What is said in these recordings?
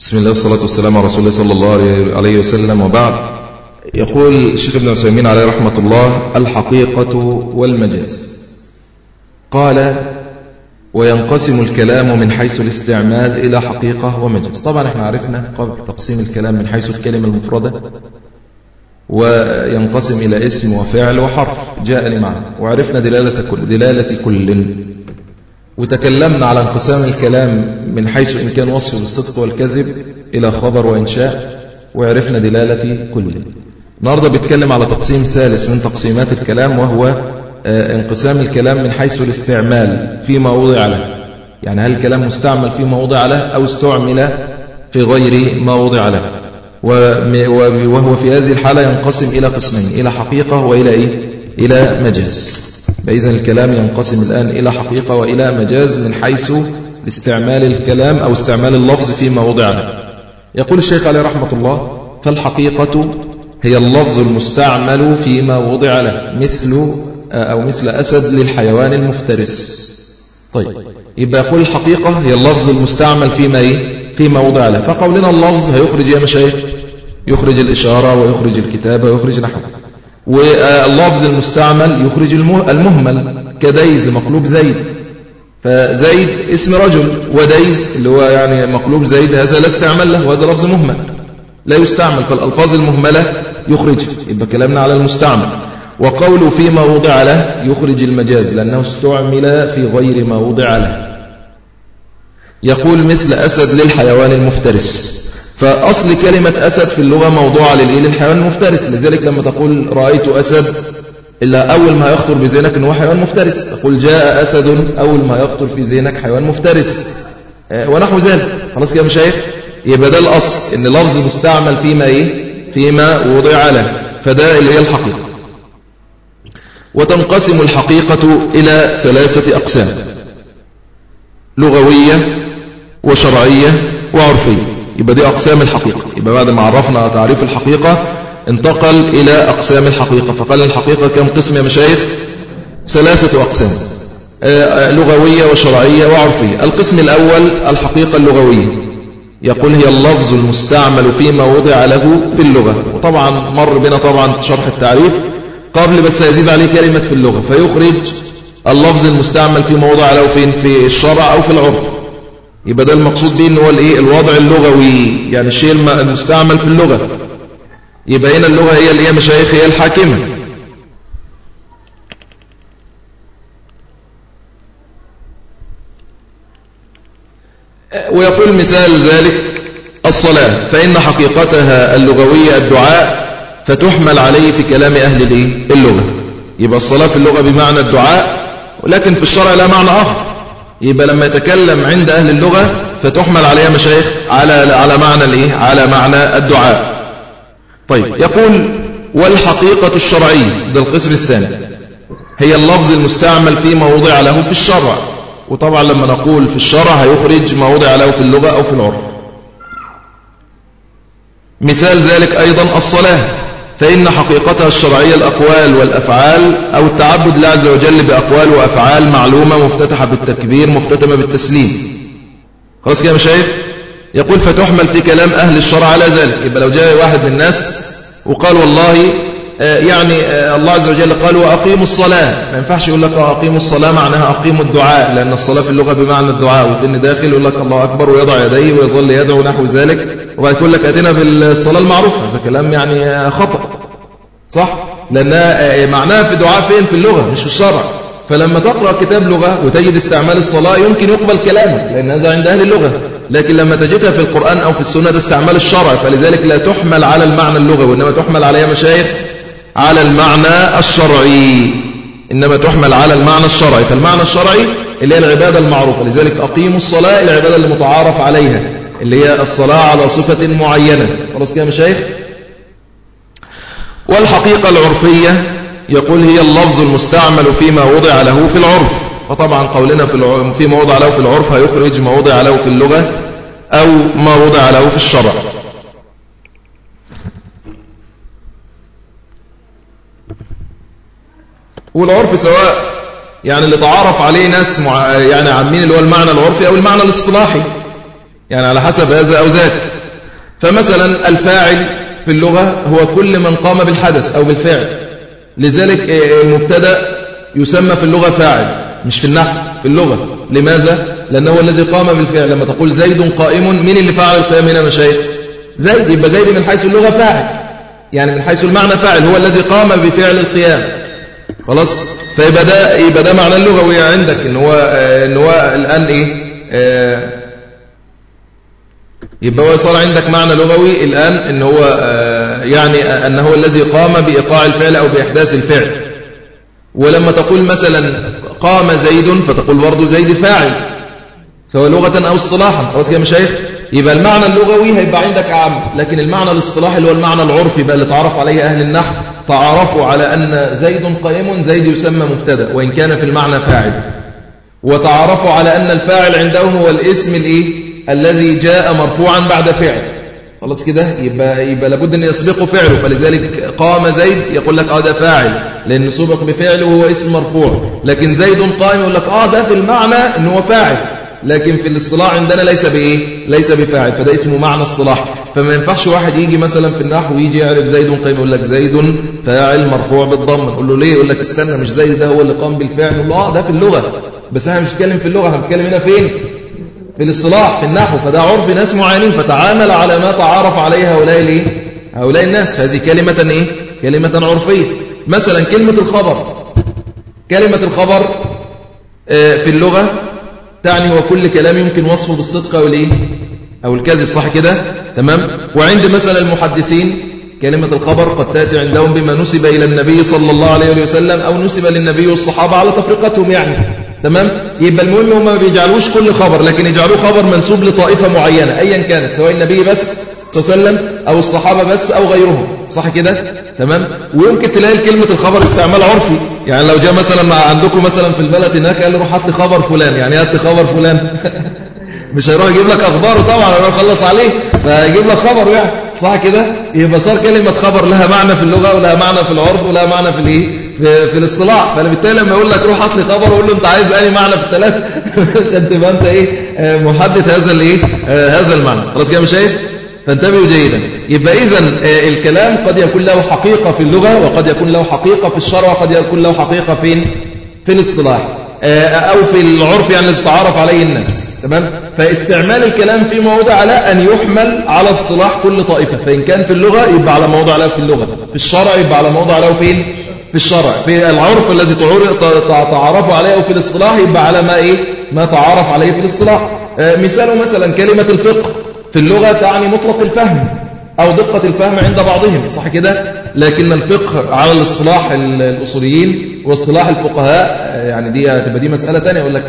بسم الله والصلاة والسلام على رسول الله صلى الله عليه وسلم وبعد. يقول الشيخ ابن عثيمين عليه رحمة الله الحقيقة والمجاز. قال وينقسم الكلام من حيث الاستعمال إلى حقيقة ومجاز. طبعا إحنا عرفنا قبل تقسيم الكلام من حيث الكلمة المفردة. وينقسم إلى اسم وفعل وحرف. جاء لمعنى. وعرفنا دلالة كل, دلالة كل. وتكلمنا على انقسام الكلام من حيث إن كان وصف بالصدق والكذب إلى خبر وإنشاء وعرفنا دلالة كل. النهاردة بيتكلم على تقسيم ثالث من تقسيمات الكلام وهو آه، انقسام الكلام من حيث الاستعمال فيما وضع له. يعني هل الكلام مستعمل فيما وضع له أو استعمل في غير ما وضع له. وهو في هذه الحالة ينقسم إلى قسمين إلى حقيقة وإلى إيه؟ إلى مجاز. فإذا الكلام ينقسم الآن إلى حقيقة وإلى مجاز من حيث استعمال الكلام أو استعمال اللفظ فيما وضع له يقول الشيخ عليه رحمة الله فالحقيقة هي اللفظ المستعمل فيما وضع له مثل أو مثل أسد للحيوان المفترس. طيب يبقى يقول الحقيقة هي اللفظ المستعمل فيما إيه؟ فيما وضع له. فقولنا اللفظ هيخرج يا مشايخ؟ يخرج الإشارة ويخرج الكتابة ويخرج نحو واللفظ المستعمل يخرج المهمل كديز مقلوب زيد. فزيد اسم رجل وديز اللي هو يعني مقلوب زيد هذا لا استعمل له وهذا لفظ مهمل. لا يستعمل فالألفاظ المهملة يخرج يبقى كلامنا على المستعمل. وقوله فيما وضع له يخرج المجاز لأنه استعمل في غير ما وضع له. يقول مثل أسد للحيوان المفترس. فأصل كلمة أسد في اللغة موضوعة للإيه للحيوان المفترس لذلك لما تقول رأيت أسد إلا أول ما يخطر بذهنك أنه حيوان مفترس تقول جاء أسد أول ما يخطر في ذهنك حيوان مفترس. آه، ونحو ذلك. خلاص كده مشايخ؟ يبقى ده الأصل إن لفظ مستعمل فيما إيه؟ فيما وضع له فده اللي هي الحقيقة. وتنقسم الحقيقة إلى ثلاثة أقسام لغوية وشرعية وعرفية. يبقى دي أقسام الحقيقة. يبقى بعد ما عرفنا تعريف الحقيقة انتقل إلى أقسام الحقيقة. فقال الحقيقة كم قسم يا مشايخ؟ ثلاثة أقسام. آه، لغوية وشرعية وعرفية. القسم الأول الحقيقة اللغوية. يقول هي اللفظ المستعمل فيما وضع له في اللغة. وطبعا مر بنا طبعا شرح التعريف. قبل بس يزيد عليه كلمة في اللغة. فيخرج اللفظ المستعمل فيما وضع له فين في الشرع أو في العرف. يبقى ده المقصود به إن هو الإيه؟ الوضع اللغوي. يعني الشيء المستعمل في اللغة. يبقى هنا اللغة هي اللي هي مشايخ؟ هي الحاكمة. ويقول مثال ذلك الصلاة. فإن حقيقتها اللغوية الدعاء فتحمل عليه في كلام أهل اللغة. يبقى الصلاة في اللغة بمعنى الدعاء ولكن في الشرع لا معنى آخر. يبقى لما يتكلم عند أهل اللغة فتحمل عليها مشايخ على على معنى الإيه؟ على معنى الدعاء. طيب يقول والحقيقة الشرعية ده القسم الثاني هي اللفظ المستعمل فيما وضع له في الشرع. وطبعا لما نقول في الشرع هيخرج ما وضع له في اللغة أو في العرف مثال ذلك أيضا الصلاة. فإن حقيقتها الشرعية الأقوال والأفعال أو التعبد لله عز وجل بأقوال وأفعال معلومة مفتتحة بالتكبير مختتمة بالتسليم. خلاص كده مشايخ؟ يقول فتحمل في كلام أهل الشرع على ذلك. يبقى لو جاء واحد من الناس وقال والله يعني آه، الله عز وجل قال وأقيموا الصلاة. ما ينفعش يقول لك أقيموا الصلاة معناها أقيموا الدعاء لأن الصلاة في اللغة بمعنى الدعاء. وإن داخل يقول لك الله أكبر ويضع يديه ويظل يدعو نحو ذلك. وبعد يقول لك أتنا بالصلاة المعروفة. هذا كلام يعني آه، خطأ. صح؟ لأنها معناها في دعاء فين؟ في اللغة مش في الشرع. فلما تقرأ كتاب لغة وتجد استعمال الصلاة يمكن يقبل كلامك لأن هذا عند أهل اللغة. لكن لما تجدها في القرآن أو في السنة استعمال الشرع فلذلك لا تحمل على المعنى اللغوي وإنما تحمل عليها مشايخ على المعنى الشرعي. إنما تحمل على المعنى الشرعي. فالمعنى الشرعي اللي هي العبادة المعروفة. لذلك أقيموا الصلاة العبادة المتعارف عليها اللي هي الصلاة على صفة معينة. خلاص كده مشايخ؟ والحقيقة العرفية يقول هي اللفظ المستعمل فيما وضع له في العرف. وطبعا قولنا في فيما وضع له في العرف هيخرج ما وضع له في اللغة أو ما وضع له في الشرع. والعرف سواء يعني اللي تعارف عليه ناس مع يعني عامين اللي هو المعنى العرفي أو المعنى الاصطلاحي يعني على حسب هذا أو ذاك. فمثلا الفاعل في اللغة هو كل من قام بالحدث أو بالفعل. لذلك المبتدا يسمى في اللغة فاعل مش في النحو في اللغة. لماذا؟ لأنه الذي قام بالفعل. لما تقول زيد قائم من اللي فعل القيام هنا مشايخ؟ زيد. يبقى زيد من حيث اللغة فاعل. يعني من حيث المعنى فاعل هو الذي قام بفعل القيام. خلاص؟ فيبقى ده يبقى ده معنى اللغوي عندك إن هو إن هو الآن إيه؟ آه يبقى هو صار عندك معنى لغوي الآن إن هو آه يعني أنه هو الذي قام بإيقاع الفعل أو بإحداث الفعل. ولما تقول مثلا قام زيد فتقول برضه زيد فاعل سواء لغة أو اصطلاحا. خلاص يا مشايخ؟ يبقى المعنى اللغوي هيبقى عندك أعم لكن المعنى الاصطلاحي اللي هو المعنى العرفي بقى اللي تعرف عليه أهل النحو تعرفوا على أن زيد قائم زيد يسمى مبتدا وإن كان في المعنى فاعل. وتعرفوا على أن الفاعل عندهم هو الاسم الإيه؟ الذي جاء مرفوعا بعد فعل. خلاص كده؟ يبقى يبقى لابد أن يسبقه فعله. فلذلك قام زيد يقول لك آه ده فاعل لأن سبق بفعله وهو اسم مرفوع. لكن زيد قائم يقول لك آه ده في المعنى إن هو فاعل. لكن في الاصطلاح عندنا ليس بإيه؟ ليس بفاعل فده اسمه معنى اصطلاح. فما ينفعش واحد يجي مثلا في النحو ويجي يعرف زيد قيم يقول لك زيد فاعل مرفوع بالضم. نقول له ليه؟ يقول لك استنى مش زيد ده هو اللي قام بالفعل؟ نقول آه ده في اللغة. بس إحنا مش بنتكلم في اللغة إحنا بنتكلم هنا فين؟ في الاصطلاح في النحو. فده عرف ناس معينين فتعامل على ما تعارف عليه هؤلاء الايه هؤلاء الناس. فهذه كلمة إيه؟ كلمة عرفية. مثلا كلمة الخبر. كلمة الخبر آه، في اللغة تعني وكل كلام يمكن وصفه بالصدق أو الإيه؟ أو الكذب صح كده؟ تمام؟ وعند مثلا المحدثين كلمة الخبر قد تأتي عندهم بما نسب إلى النبي صلى الله عليه وسلم أو نسب للنبي والصحابة على تفرقتهم يعني. تمام؟ يبقى المهم هم ما بيجعلوش كل خبر لكن يجعلوه خبر منسوب لطائفة معينة أيا كانت سواء النبي بس صلى الله عليه وسلم أو الصحابة بس أو غيرهم. صح كده؟ تمام؟ ويمكن تلاقي كلمة الخبر استعمال عرفي. يعني لو جاء مثلا عندكم مثلا في البلد هناك قال له روح هات لي خبر فلان. يعني هات لي خبر فلان. مش هيروح يجيب لك أخباره طبعا هيروح يخلص عليه. فيجيب لك خبر يعني. صح كده؟ يبقى صار كلمة خبر لها معنى في اللغة ولها معنى في العرف ولها معنى في الايه؟ في, في الاصطلاح. فبالتالي لما يقول لك روح هات لي خبر وقول له أنت عايز أي معنى في الثلاث عشان تبقى أنت إيه محدد هذا الإيه آه، هذا المعنى. خلاص كده مش شايف فانتبهوا جيدا. يبقى إذا آه، الكلام قد يكون له حقيقة في اللغة وقد يكون له حقيقة في الشرع وقد يكون له حقيقة فين في الاصطلاح. آه، أو في العرف يعني استعارف عليه الناس. تمام؟ فاستعمال الكلام في موضع على أن يحمل على اصطلاح كل طائفة. فإن كان في اللغة يبقى على موضع له في اللغة. في الشرع يبقى على موضع له فين في الشرع. في العرف الذي تعرف عليه أو في الاصطلاح يبقى على ما إيه؟ ما تعرف عليه في الاصطلاح. آه، مثاله مثلا كلمة الفقه. في اللغة تعني مطلق الفهم أو دقة الفهم عند بعضهم صح كده؟ لكن الفقه على الاصطلاح الأصوليين واصطلاح الفقهاء يعني دي تبقى دي مسألة ثانية يقول لك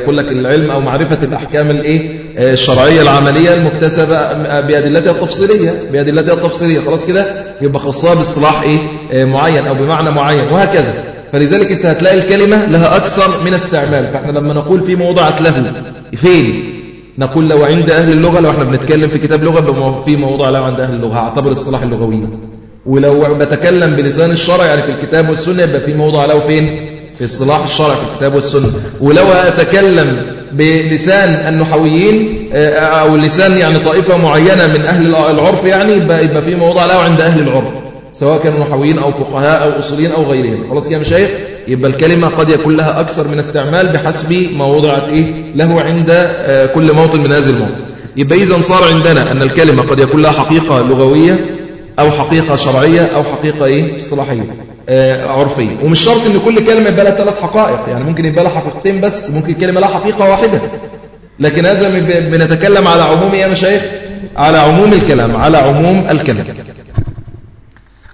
يقول لك العلم أو معرفة الأحكام الإيه؟ الشرعية العملية المكتسبة بأدلتها التفصيلية بأدلتها التفصيلية خلاص كده؟ يبقى خاصة باصطلاح إيه؟ معين أو بمعنى معين وهكذا. فلذلك أنت هتلاقي الكلمة لها أكثر من استعمال فإحنا لما نقول في موضعة له فين؟ نقول لو عند أهل اللغة لو إحنا بنتكلم في كتاب لغة في موضوع له عند أهل اللغة. أعتبر الصلاح اللغوي. ولو بتكلم بلسان الشرع يعني في الكتاب والسنة يبقى في موضوع له فين؟ في الصلاح الشرع في الكتاب والسنة. ولو أتكلم بلسان النحويين آه، أو لسان يعني طائفة معينة من أهل العرف يعني يبقى, في موضوع له عند أهل العرف. سواء كانوا نحويين أو فقهاء أو أصوليين أو غيرهم. خلاص يا مشايخ يبقى الكلمة قد يكون لها أكثر من استعمال بحسب ما وضعت إيه له عند آه، كل موطن من هذه الموطن. يبقى إذا صار عندنا أن الكلمة قد يكون لها حقيقة لغوية أو حقيقة شرعية أو حقيقة إيه اصطلاحية آه، عرفية. ومش شرط أن كل كلمة يبقى لها ثلاث حقائق يعني ممكن يبقى لها حقيقتين بس ممكن كلمة لها حقيقة واحدة. لكن هذا بنتكلم على عموم يا مشايخ على عموم الكلام على عموم الكلام.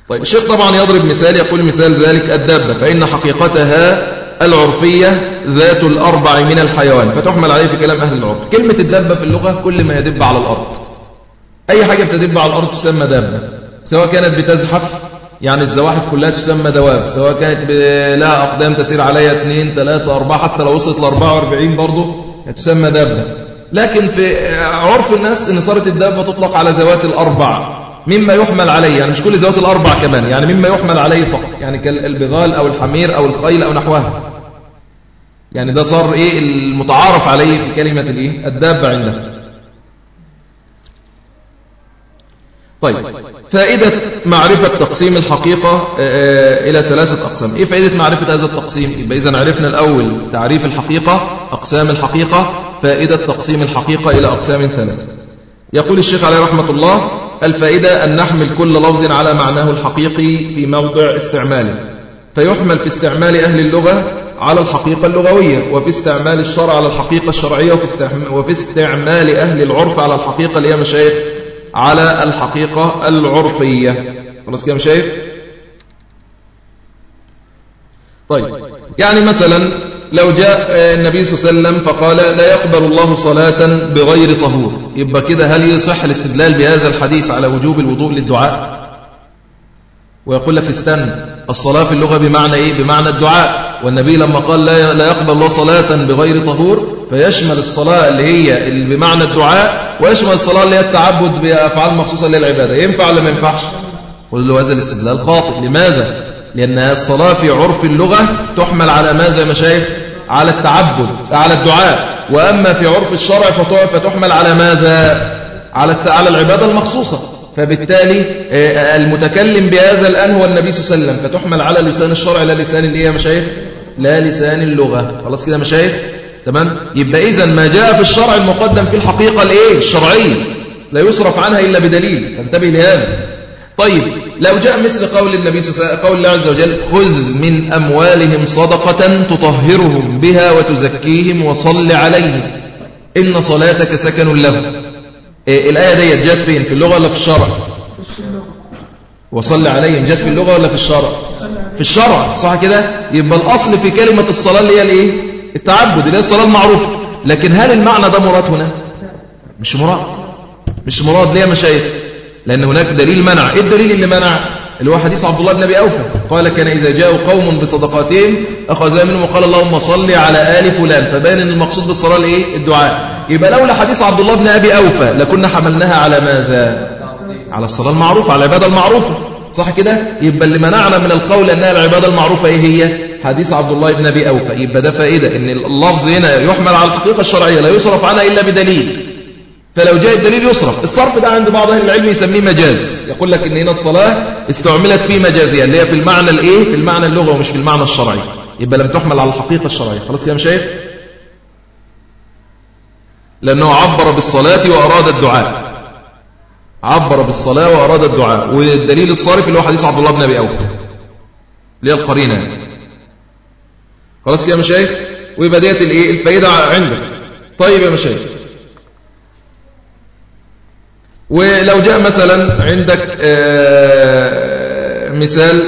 طيب الشيخ طبعا يضرب مثال يقول مثال ذلك الدابة فإن حقيقتها العرفية ذات الأربع من الحيوان فتحمل عليه في كلام أهل العرف. كلمة الدابة في اللغة كل ما يدب على الأرض. أي حاجة بتدب على الأرض تسمى دابة. سواء كانت بتزحف يعني الزواحف كلها تسمى دواب. سواء كانت لها أقدام تسير عليها اثنين ثلاثة أربعة حتى لو وصلت ل 44 برضه تسمى دابة. لكن في عرف الناس إن صارت الدابة تطلق على ذوات الأربع. مما يحمل عليه يعني مش كل ذوات الأربع كمان يعني مما يحمل عليه فقط يعني كالبغال أو الحمير أو الخيل أو نحوها. يعني ده صار إيه المتعارف عليه في كلمة الإيه؟ الدابة عنده. طيب فائدة معرفة تقسيم الحقيقة آه، آه، إلى ثلاثة أقسام. إيه فائدة معرفة هذا التقسيم؟ يبقى إذا عرفنا الأول تعريف الحقيقة أقسام الحقيقة فائدة تقسيم الحقيقة إلى أقسام ثلاثة يقول الشيخ عليه رحمة الله الفائدة أن نحمل كل لفظ على معناه الحقيقي في موضع استعماله. فيحمل في استعمال أهل اللغة على الحقيقة اللغوية وفي استعمال الشرع على الحقيقة الشرعية وفي استعمال أهل العرف على الحقيقة اللي هي مشايخ على الحقيقة العرفية. خلاص كده مشايخ؟ طيب يعني مثلا لو جاء النبي صلى الله عليه وسلم فقال لا يقبل الله صلاة بغير طهور. يبقى كده هل يصح الاستدلال بهذا الحديث على وجوب الوضوء للدعاء؟ ويقول لك استنى الصلاة في اللغة بمعنى إيه؟ بمعنى الدعاء. والنبي لما قال لا لا يقبل الله صلاة بغير طهور فيشمل الصلاة اللي هي اللي بمعنى الدعاء ويشمل الصلاة اللي هي التعبد بأفعال مخصوصة للعبادة. ينفع ولا ما ينفعش؟ قل له هذا الاستدلال خاطئ. لماذا؟ لأن الصلاة في عرف اللغة تحمل على ماذا يا مشايخ؟ على التعبد على الدعاء. وأما في عرف الشرع فتحمل على ماذا؟ على على العبادة المخصوصة. فبالتالي آه، المتكلم بهذا الآن هو النبي صلى الله عليه وسلم. فتحمل على لسان الشرع لا لسان الإيه يا مشايخ؟ لا لسان اللغة. خلاص كده مشايخ؟ تمام؟ يبقى إذا ما جاء في الشرع المقدم في الحقيقة الإيه؟ الشرعية لا يصرف عنها إلا بدليل. فانتبه لهذا. طيب لو جاء مثل قول النبي صلى الله عليه وسلم قول الله عز وجل خذ من أموالهم صدقة تطهرهم بها وتزكيهم وصل عليهم. إن صلاتك سكن لهم. إيه الآية دي جت فين؟ في اللغة ولا في الشرع؟ وصل عليهم. جت في اللغة ولا في الشرع؟ في الشرع صح كده؟ يبقى الأصل في كلمة الصلاة اللي هي الإيه؟ التعبد اللي هي الصلاة المعروفة. لكن هل المعنى ده مراد هنا؟ مش مراد. مش مراد. ليه يا مشايخ؟ لأن هناك دليل منع. إيه الدليل اللي منع؟ اللي هو حديث عبد الله بن أبي أوفى. قال كان إذا جاءوا قوم بصدقاتهم أخذ منهم وقال اللهم صل على آل فلان. فبان أن المقصود بالصلاة الإيه؟ الدعاء. يبقى لولا حديث عبد الله بن أبي أوفى لكنا حملناها على ماذا؟ على الصلاة المعروفة على العبادة المعروفة. صح كده؟ يبقى اللي منعنا من القول أنها العبادة المعروفة إيه هي؟ حديث عبد الله بن أبي أوفى. يبقى ده فائدة أن اللفظ هنا يحمل على الحقيقة الشرعية لا يصرف عنها إلا بدليل. فلو جاء الدليل يصرف. الصرف ده عند بعض أهل العلم يسميه مجاز. يقول لك إن هنا الصلاة استعملت في مجازها اللي هي في المعنى الإيه؟ في المعنى اللغة ومش في المعنى الشرعي. يبقى لم تحمل على الحقيقة الشرعية. خلاص كده مشايخ لأنه عبر بالصلاة وأراد الدعاء. عبر بالصلاة وأراد الدعاء. والدليل الصارف اللي هو حديث عبد الله بن أبي أوفى اللي هي القرينة. خلاص كده مشايخ ويبقى ديت الإيه؟ الفائدة عندك. طيب يا مشايخ ولو جاء مثلا عندك آه، مثال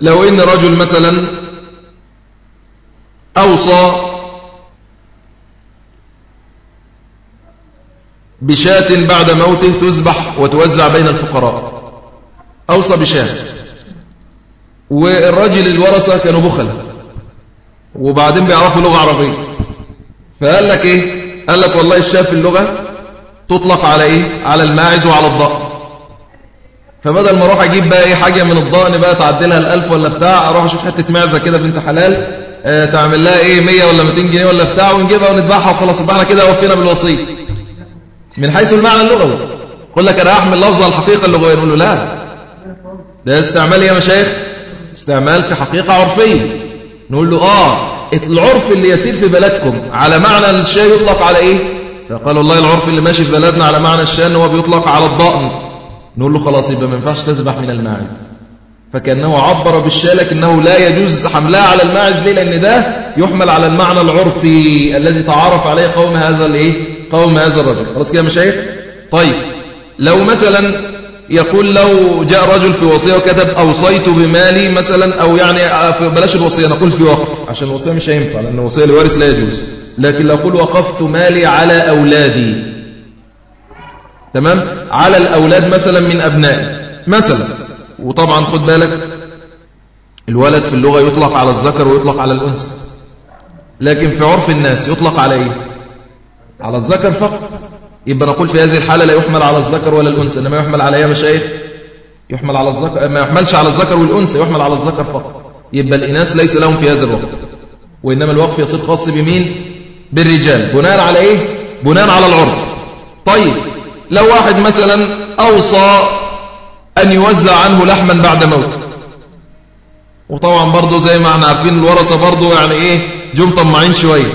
لو إن رجل مثلا أوصى بشاة بعد موته تذبح وتوزع بين الفقراء. أوصى بشاة. والرجل الورثة كانوا بخل وبعدين بيعرفوا لغة عربية. فقال لك إيه؟ قال لك والله الشاة في اللغة تطلق على إيه؟ على الماعز وعلى الضأن فبدل ما أروح أجيب بقى إيه حاجة من الضأن بقى تعدلها الألف ولا بتاع أروح أشوف حتة معزة كده بنت حلال آه تعمل لها إيه 100 ولا 200 جنيه ولا بتاع ونجيبها ونذبحها وخلاص. يبقى إحنا كده وفينا بالوصيه من حيث المعنى اللغوي. يقول لك أنا أحمل لفظ الحقيقة اللغوية نقول له لا. ده استعمال إيه يا مشايخ؟ استعمال في حقيقة عرفية. نقول له آه العرف اللي يسير في بلدكم على معنى الشاي يطلق على إيه؟ فقال والله العرف اللي ماشي في بلدنا على معنى الشاي هو بيطلق على الضأن. نقول له خلاص يبقى ما ينفعش تذبح من الماعز. فكأنه عبر بالشاي لكنه لا يجوز حملها على الماعز. ليه؟ لأن ده يحمل على المعنى العرفي الذي تعارف عليه قوم هذا الإيه؟ قوم هذا الرجل. خلاص كده مشايخ؟ طيب لو مثلا يقول لو جاء رجل في وصية وكتب أوصيت بمالي مثلا أو يعني بلاش الوصية نقول في وقف عشان الوصية مش هينفع لأن الوصية لوارث لا يجوز. لكن لو أقول وقفت مالي على أولادي تمام؟ على الأولاد مثلا من أبنائي مثلا. وطبعا خد بالك الولد في اللغة يطلق على الذكر ويطلق على الأنثى. لكن في عرف الناس يطلق على إيه؟ على الذكر فقط. يبقى نقول في هذه الحالة لا يحمل على الذكر ولا الأنثى. إنما يحمل على يا مشايخ يحمل على الذكر ما يحملش على الذكر والأنثى يحمل على الذكر فقط. يبقى الإناث ليس لهم في هذا الوقت. وإنما الوقف يصير خاص بمين؟ بالرجال. بناء على إيه؟ بناء على العرف. طيب لو واحد مثلا أوصى أن يوزع عنه لحما بعد موته وطبعا برضه زي ما إحنا عارفين الورثة برضه يعني إيه؟ جم طماعين شوية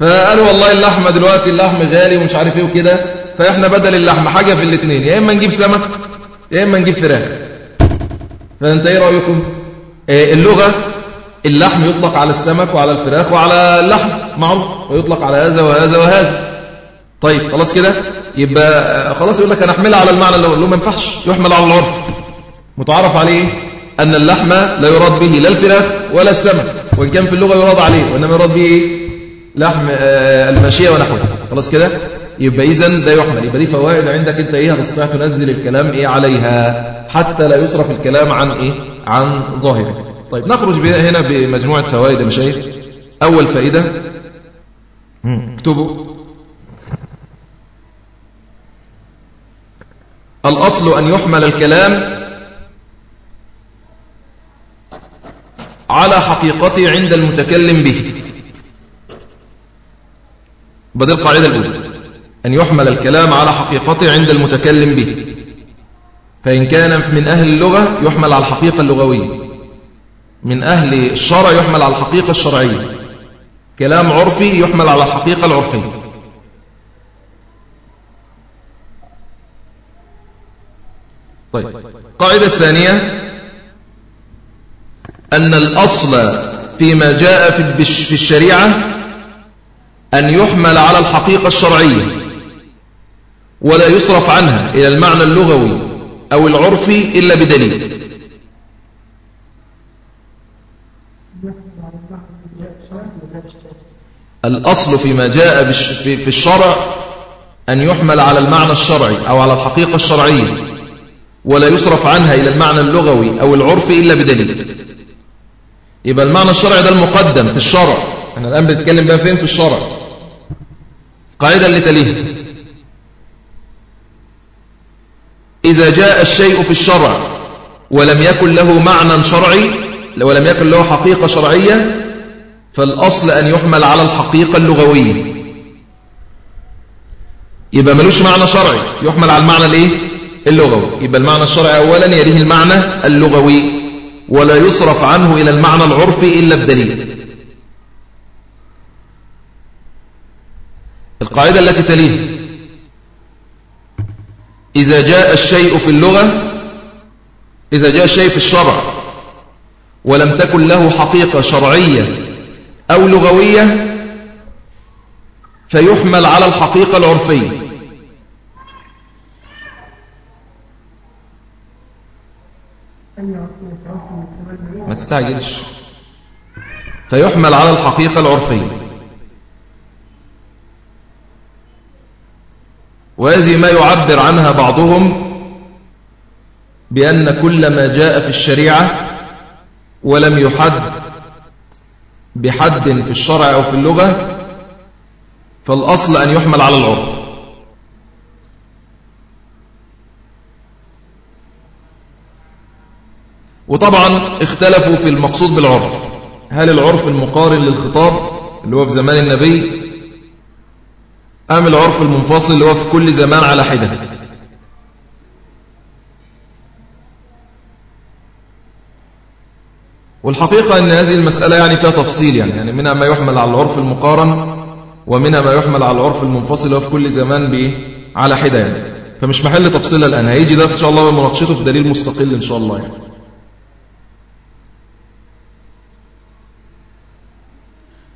فقالوا والله اللحمة دلوقتي اللحم غالي ومش عارف إيه وكده. فإحنا بدل اللحمة حاجة في الاثنين يا إما نجيب سمك يا إما نجيب فراخ. فأنت إيه رأيكم؟ إيه اللغة اللحم يطلق على السمك وعلى الفراخ وعلى اللحم معروف. ويطلق على هذا وهذا وهذا. طيب خلاص كده؟ يبقى خلاص يقول لك أنا أحملها على المعنى اللي له ما ينفعش يحمل على العرف. متعرف عليه أن اللحم لا يراد به لا الفراخ ولا السمك وإن كان في اللغة يراد عليه وإنما يراد به؟ لحم آه، الماشية ونحوها. خلاص كده؟ يبقى إذن ده يحمل. يبقى دي فوائد عندك أنت إيه هتستطيع تنزل الكلام إيه عليها حتى لا يصرف الكلام عن إيه؟ عن ظاهره. طيب. نخرج هنا بمجموعة فوائد يا مشايخ. أول فائدة اكتبوا. الأصل أن يحمل الكلام على حقيقته عند المتكلم به. بدل القاعدة الأولى. أن يحمل الكلام على حقيقته عند المتكلم به. فإن كان من أهل اللغة يحمل على الحقيقة اللغوية. من أهل الشرع يحمل على الحقيقة الشرعية. كلام عرفي يحمل على الحقيقة العرفية. طيب. قاعدة الثانية أن الأصل فيما جاء في الشريعة أن يحمل على الحقيقة الشرعية ولا يصرف عنها إلى المعنى اللغوي أو العرفي إلا بدليل. الأصل فيما جاء في الشرع أن يحمل على المعنى الشرعي أو على الحقيقة الشرعية ولا يصرف عنها إلى المعنى اللغوي أو العرفي إلا بدليل. يبقى المعنى الشرعي ده المقدم في الشرع. إحنا الآن بنتكلم بقى فين في الشرع؟ قاعدة اللي تليها. إذا جاء الشيء في الشرع ولم يكن له معنى شرعي ولم يكن له حقيقة شرعية فالأصل أن يحمل على الحقيقة اللغوية. يبقى ملوش معنى شرعي. يحمل على المعنى الإيه؟ اللغوي. يبقى المعنى الشرعي أولا يليه المعنى اللغوي ولا يصرف عنه إلى المعنى العرفي إلا بدليل. القاعدة التي تليه إذا جاء الشيء في اللغة إذا جاء الشيء في الشرع ولم تكن له حقيقة شرعية أو لغوية فيحمل على الحقيقة العرفية. ما استعجلش فيحمل على الحقيقة العرفية. وهذه ما يعبر عنها بعضهم بأن كل ما جاء في الشريعة ولم يحد بحد في الشرع أو في اللغة فالأصل أن يحمل على العرف. وطبعا اختلفوا في المقصود بالعرف. هل العرف المقارن للخطاب اللي هو في زمان النبي أم العرف المنفصل اللي هو في كل زمان على حدة؟ والحقيقة أن هذه المسألة يعني فيها تفصيل يعني, يعني منها ما يحمل على العرف المقارن ومنها ما يحمل على العرف المنفصل اللي هو في كل زمان بإيه على حدة يعني. فمش محل تفصيلها الآن هيجي ده إن شاء الله بمناقشته في دليل مستقل إن شاء الله يعني.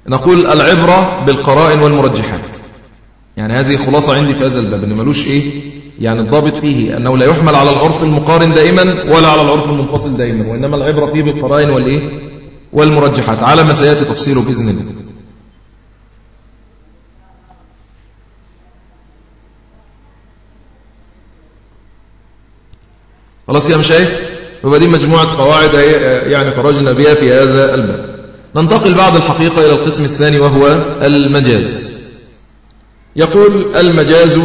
نقول العبرة بالقرائن والمرجحات. يعني هذه خلاصة عندي في هذا الباب إن ملوش إيه؟ يعني الضابط فيه أنه لا يحمل على العرف المقارن دائما ولا على العرف المنفصل دائما وإنما العبرة فيه بالقرائن والإيه؟ والمرجحات. على ما سيأتي تفصيله بإذن الله. خلاص يا مشايخ فبدي مجموعة قواعد يعني خرجنا بها في هذا الباب ننتقل بعد الحقيقة إلى القسم الثاني وهو المجاز. يقول المجاز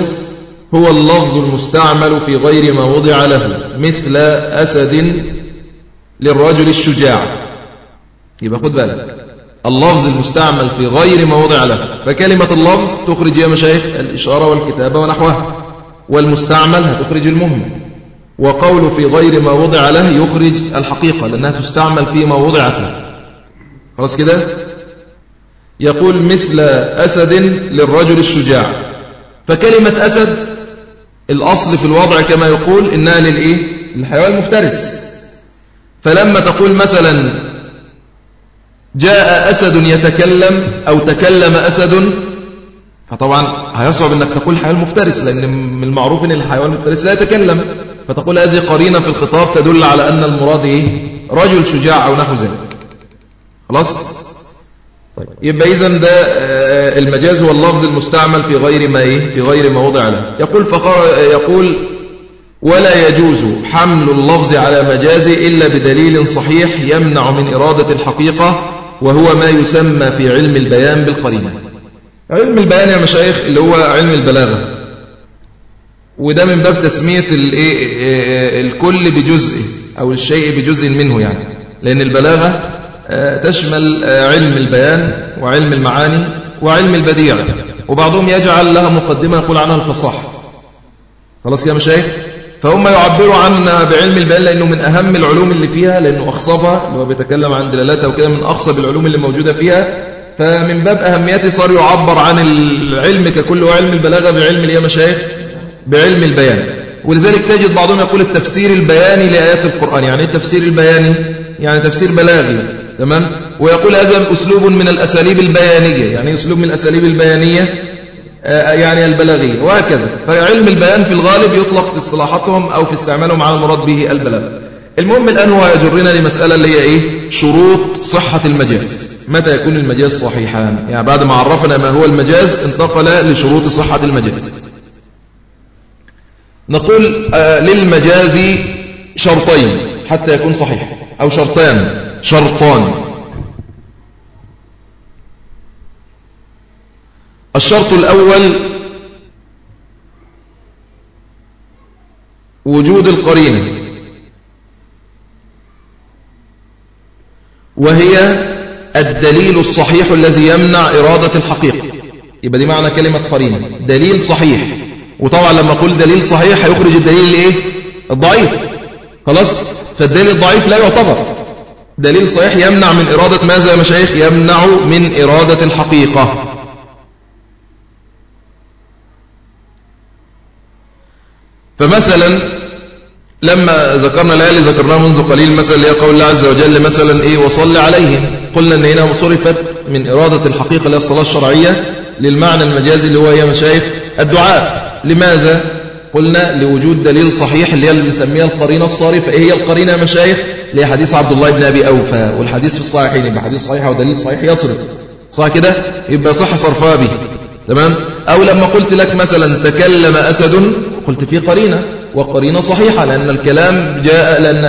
هو اللفظ المستعمل في غير ما وضع له مثل أسد للرجل الشجاع. يبقى خد بالك. اللفظ المستعمل في غير ما وضع له. فكلمة اللفظ تخرج يا مشايخ الإشارة والكتابة ونحوها. والمستعمل هتخرج المهم. وقول في غير ما وضع له يخرج الحقيقة لأنها تستعمل فيما وضعت له خلاص كده؟ يقول مثل أسد للرجل الشجاع. فكلمة أسد الأصل في الوضع كما يقول إنها للإيه؟ للحيوان المفترس. فلما تقول مثلا جاء أسد يتكلم أو تكلم أسد فطبعا هيصعب أنك تقول حيوان مفترس لأن من المعروف أن الحيوان المفترس لا يتكلم. فتقول هذه قرينة في الخطاب تدل على أن المراد إيه؟ رجل شجاع أو نحو ذلك. خلاص؟ طيب. يبقى إذا ده آه، المجاز هو اللفظ المستعمل في غير ما إيه؟ في غير ما وضع له يقول فقر يقول ولا يجوز حمل اللفظ على مجازه إلا بدليل صحيح يمنع من إرادة الحقيقة وهو ما يسمى في علم البيان بالقرينة. علم البيان يا مشايخ اللي هو علم البلاغة. وده من باب تسمية الكل بجزء أو الشيء بجزء منه يعني. لأن البلاغة آه، تشمل آه، علم البيان وعلم المعاني وعلم البديع وبعضهم يجعل لها مقدمة يقول عنها الفصاحة خلاص كده مشايخ؟ فهم يعبروا عنها بعلم البيان لأنه من أهم العلوم اللي فيها لأنه أخصبها اللي هو بيتكلم عن دلالاتها وكده من أخصب العلوم اللي موجودة فيها. فمن باب أهميته صار يعبر عن العلم ككل وعلم البلاغة بعلم يا مشايخ بعلم البيان. ولذلك تجد بعضهم يقول التفسير البياني لآيات القرآن. يعني التفسير البياني؟ يعني تفسير بلاغي. تمام؟ ويقول هذا أسلوب من الأساليب البيانية يعني أسلوب من الأساليب البيانية آه، يعني البلاغية وهكذا. فعلم البيان في الغالب يطلق في اصطلاحاتهم أو في استعمالهم على المراد به البلاغ. المهم الآن هو يجرنا لمسألة اللي هي إيه؟ شروط صحة المجاز. متى يكون المجاز صحيحا يعني بعد ما عرفنا ما هو المجاز انتقل لشروط صحة المجاز. نقول آه للمجاز شرطين حتى يكون صحيح أو شرطان. شرطان. الشرط الأول وجود القرينة وهي الدليل الصحيح الذي يمنع إرادة الحقيقة. يبقى دي معنى كلمة قرينة دليل صحيح. وطبعا لما أقول دليل صحيح هيخرج الدليل الايه الضعيف. خلاص؟ فالدليل الضعيف لا يعتبر. دليل صحيح يمنع من إرادة ماذا يا مشايخ؟ يمنع من إرادة الحقيقة فمثلا لما ذكرنا الآية اللي ذكرناها منذ قليل مثلا اللي هي قول الله عز وجل مثلا إيه؟ وصل عليهم. قلنا أن هنا صرفت من إرادة الحقيقة اللي الصلاة الشرعية للمعنى المجازي اللي هو يا مشايخ الدعاء. لماذا؟ قلنا لوجود دليل صحيح اللي هي اللي بنسميها القرينة الصارفة. إيه هي القرينة يا مشايخ؟ اللي هي حديث عبد الله بن أبي أوفى والحديث في الصحيحين يبقى حديث صحيح ودليل صحيح يصرف صح كده؟ يبقى صح صرفها به. تمام؟ أو لما قلت لك مثلا تكلم أسد قلت في قرينة وقرينة صحيحة لأن الكلام جاء لأن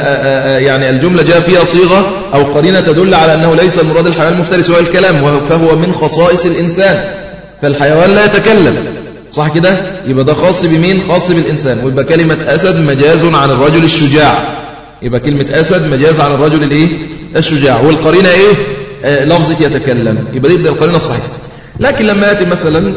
يعني الجملة جاء فيها صيغة أو قرينة تدل على أنه ليس المراد الحيوان المفترس هو الكلام فهو من خصائص الإنسان. فالحيوان لا يتكلم. صح كده؟ يبقى ده خاص بمين؟ خاص بالإنسان. ويبقى كلمة أسد مجاز عن الرجل الشجاع. يبقى كلمة أسد مجاز عن الرجل الإيه؟ الشجاع. والقرينة إيه؟ آه لفظة يتكلم. يبقى دي القرينة الصحيحة. لكن لما يأتي مثلا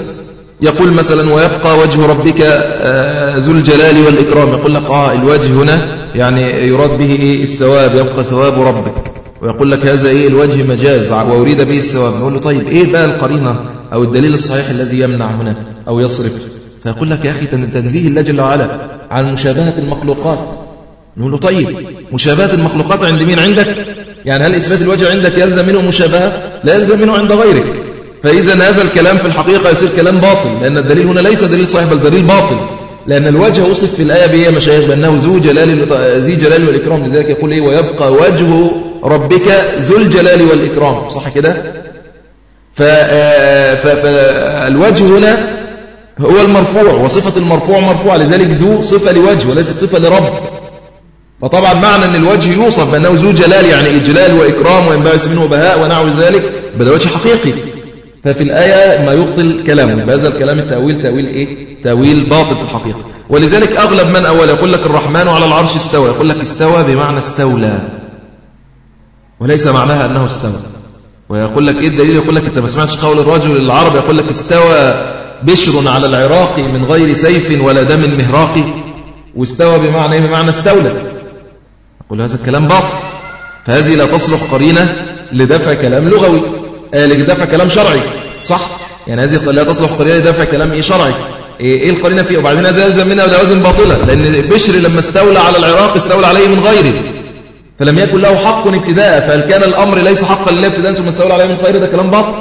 يقول مثلا ويبقى وجه ربك آه، ذو الجلال والإكرام. يقول لك آه الوجه هنا يعني يراد به إيه؟ الثواب. يبقى ثواب ربك. ويقول لك هذا إيه؟ الوجه مجاز. وأريد به الثواب. نقول له طيب إيه بقى القرينة أو الدليل الصحيح الذي يمنع هنا أو يصرف؟ فيقول لك يا أخي تنزيه الله جل وعلا عن مشابهة المخلوقات. نقول له طيب مشابهة المخلوقات عند مين عندك؟ يعني هل إثبات الوجه عندك يلزم منه مشابهة؟ لا يلزم منه عند غيرك. فإذا هذا الكلام في الحقيقة يصير كلام باطل لأن الدليل هنا ليس دليل صحيح بل دليل باطل. لأن الوجه وصف في الآية بإيه مشايخ بأنه ذو جلال ذي جلال والإكرام. لذلك يقول إيه؟ ويبقى وجه ربك ذو الجلال والإكرام. صح كده؟ فالوجه هنا هو المرفوع وصفة المرفوع مرفوع لذلك ذو صفة لوجه وليست صفة لرب. فطبعا معنى أن الوجه يوصف بأنه ذو جلال يعني إجلال وإكرام وينبعث منه بهاء ونحو ذلك بدا وجه حقيقي. ففي الآية ما يبطل كلامه بهذا الكلام التأويل تأويل إيه؟ تأويل باطل في الحقيقة ولذلك أغلب من أول يقول لك الرحمن على العرش استوى يقول لك استوى بمعنى استولى. وليس معناها أنه استوى. ويقول لك إيه الدليل؟ يقول لك أنت ما سمعتش قول الرجل العرب يقول لك استوى بشر على العراق من غير سيف ولا دم مهراق واستوى بمعنى إيه؟ بمعنى استولى. أقول هذا الكلام باطل. فهذه لا تصلح قرينة لدفع كلام لغوي. آه لدفع كلام شرعي. صح؟ يعني هذه لا تصلح قرينة لدفع كلام إيه شرعي. إيه, إيه القرينة فيه وبعدين هذا يلزم منها لوازم باطلة؟ لأن بشر لما استولى على العراق استولى عليه من غيره. فلم يكن له حق ابتداء. فهل كان الأمر ليس حقا لله ابتداء ثم استولى عليه من غيره؟ ده كلام باطل.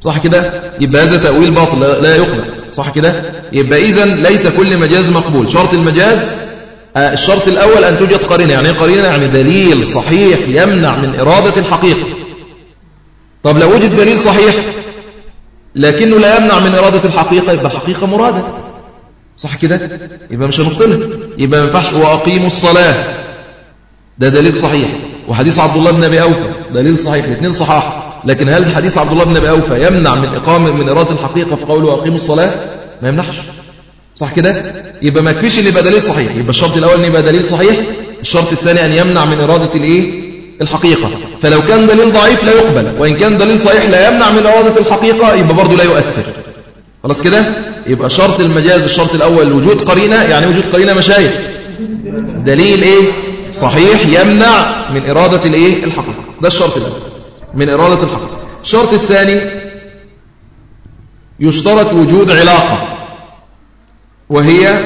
صح كده؟ يبقى هذا تأويل باطل. لا يقبل. صح كده؟ يبقى إذا ليس كل مجاز مقبول. شرط المجاز الشرط الأول أن توجد قرينة يعني قرينة؟ يعني دليل صحيح يمنع من إرادة الحقيقة. طب لو وجد دليل صحيح لكنه لا يمنع من إرادة الحقيقة يبقى حقيقة مرادة. صح كده؟ يبقى مش هنبطلها يبقى ما ينفعش. وأقيموا الصلاة. ده دليل صحيح. وحديث عبد الله بن أبي أوفى دليل صحيح. الاثنين صحاح. لكن هل حديث عبد الله بن أبي أوفى يمنع من إقامة من إرادة الحقيقة في قوله وأقيموا الصلاة؟ ما يمنعش. صح كده؟ يبقى ما يكفيش ان يبقى دليل صحيح. يبقى الشرط الأول إن يبقى دليل صحيح الشرط الثاني أن يمنع من إرادة الإيه؟ الحقيقة. فلو كان دليل ضعيف لا يقبل وإن كان دليل صحيح لا يمنع من إرادة الحقيقة يبقى برضه لا يؤثر. خلاص كده؟ يبقى شرط المجاز الشرط الأول وجود قرينة يعني وجود قرينة مشايخ. دليل إيه؟ صحيح يمنع من إرادة الإيه؟ الحقيقة. ده الشرط الأول. من إرادة الحقيقة. الشرط الثاني يشترط وجود علاقة. وهي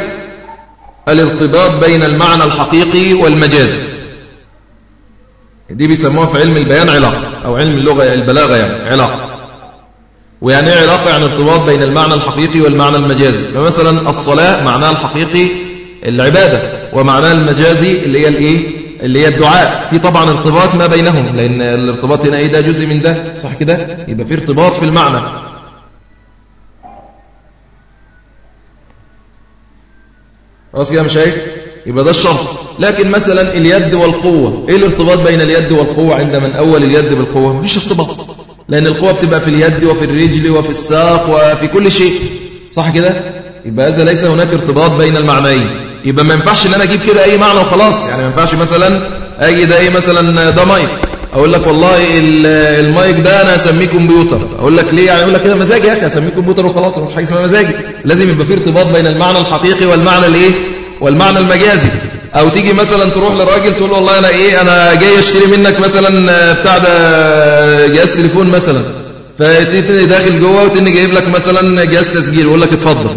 الارتباط بين المعنى الحقيقي والمجازي دي بيسموها في علم البيان علاقة أو علم اللغة البلاغة يعني علاقة ويعني إيه علاقة؟ يعني ارتباط بين المعنى الحقيقي والمعنى المجازي فمثلا الصلاة معناها الحقيقي العبادة ومعناها المجازي اللي هي الإيه؟ اللي هي الدعاء. في طبعا ارتباط ما بينهم لأن الارتباط هنا إيه ده؟ جزء من ده صح كده؟ يبقى في ارتباط في المعنى. خلاص يا مشايخ يبقى ده الشرط. لكن مثلا اليد والقوة إيه الارتباط بين اليد والقوة عند من أول اليد بالقوة؟ مفيش ارتباط لأن القوة بتبقى في اليد وفي الرجل وفي الساق وفي كل شيء. صح كده؟ يبقى هذا ليس هناك ارتباط بين المعنيين. يبقى ما ينفعش إن أنا أجيب كده أي معنى وخلاص. يعني ما ينفعش مثلا أجي ده إيه مثلا ده مايك أقول لك والله المايك ده أنا اسميه كمبيوتر. أقول لك ليه؟ يعني أقول لك كده مزاجي يا أخي اسميه كمبيوتر وخلاص مش حاجة اسمها مزاجي. لازم يبقى في ارتباط بين المعنى الحقيقي والمعنى الإيه؟ والمعنى المجازي. أو تيجي مثلا تروح لراجل تقول له والله أنا إيه أنا جاي أشتري منك مثلا بتاع ده جهاز تليفون مثلا. فتيجي داخل جوه وتني جايب لك مثلا جهاز تسجيل يقول لك اتفضل.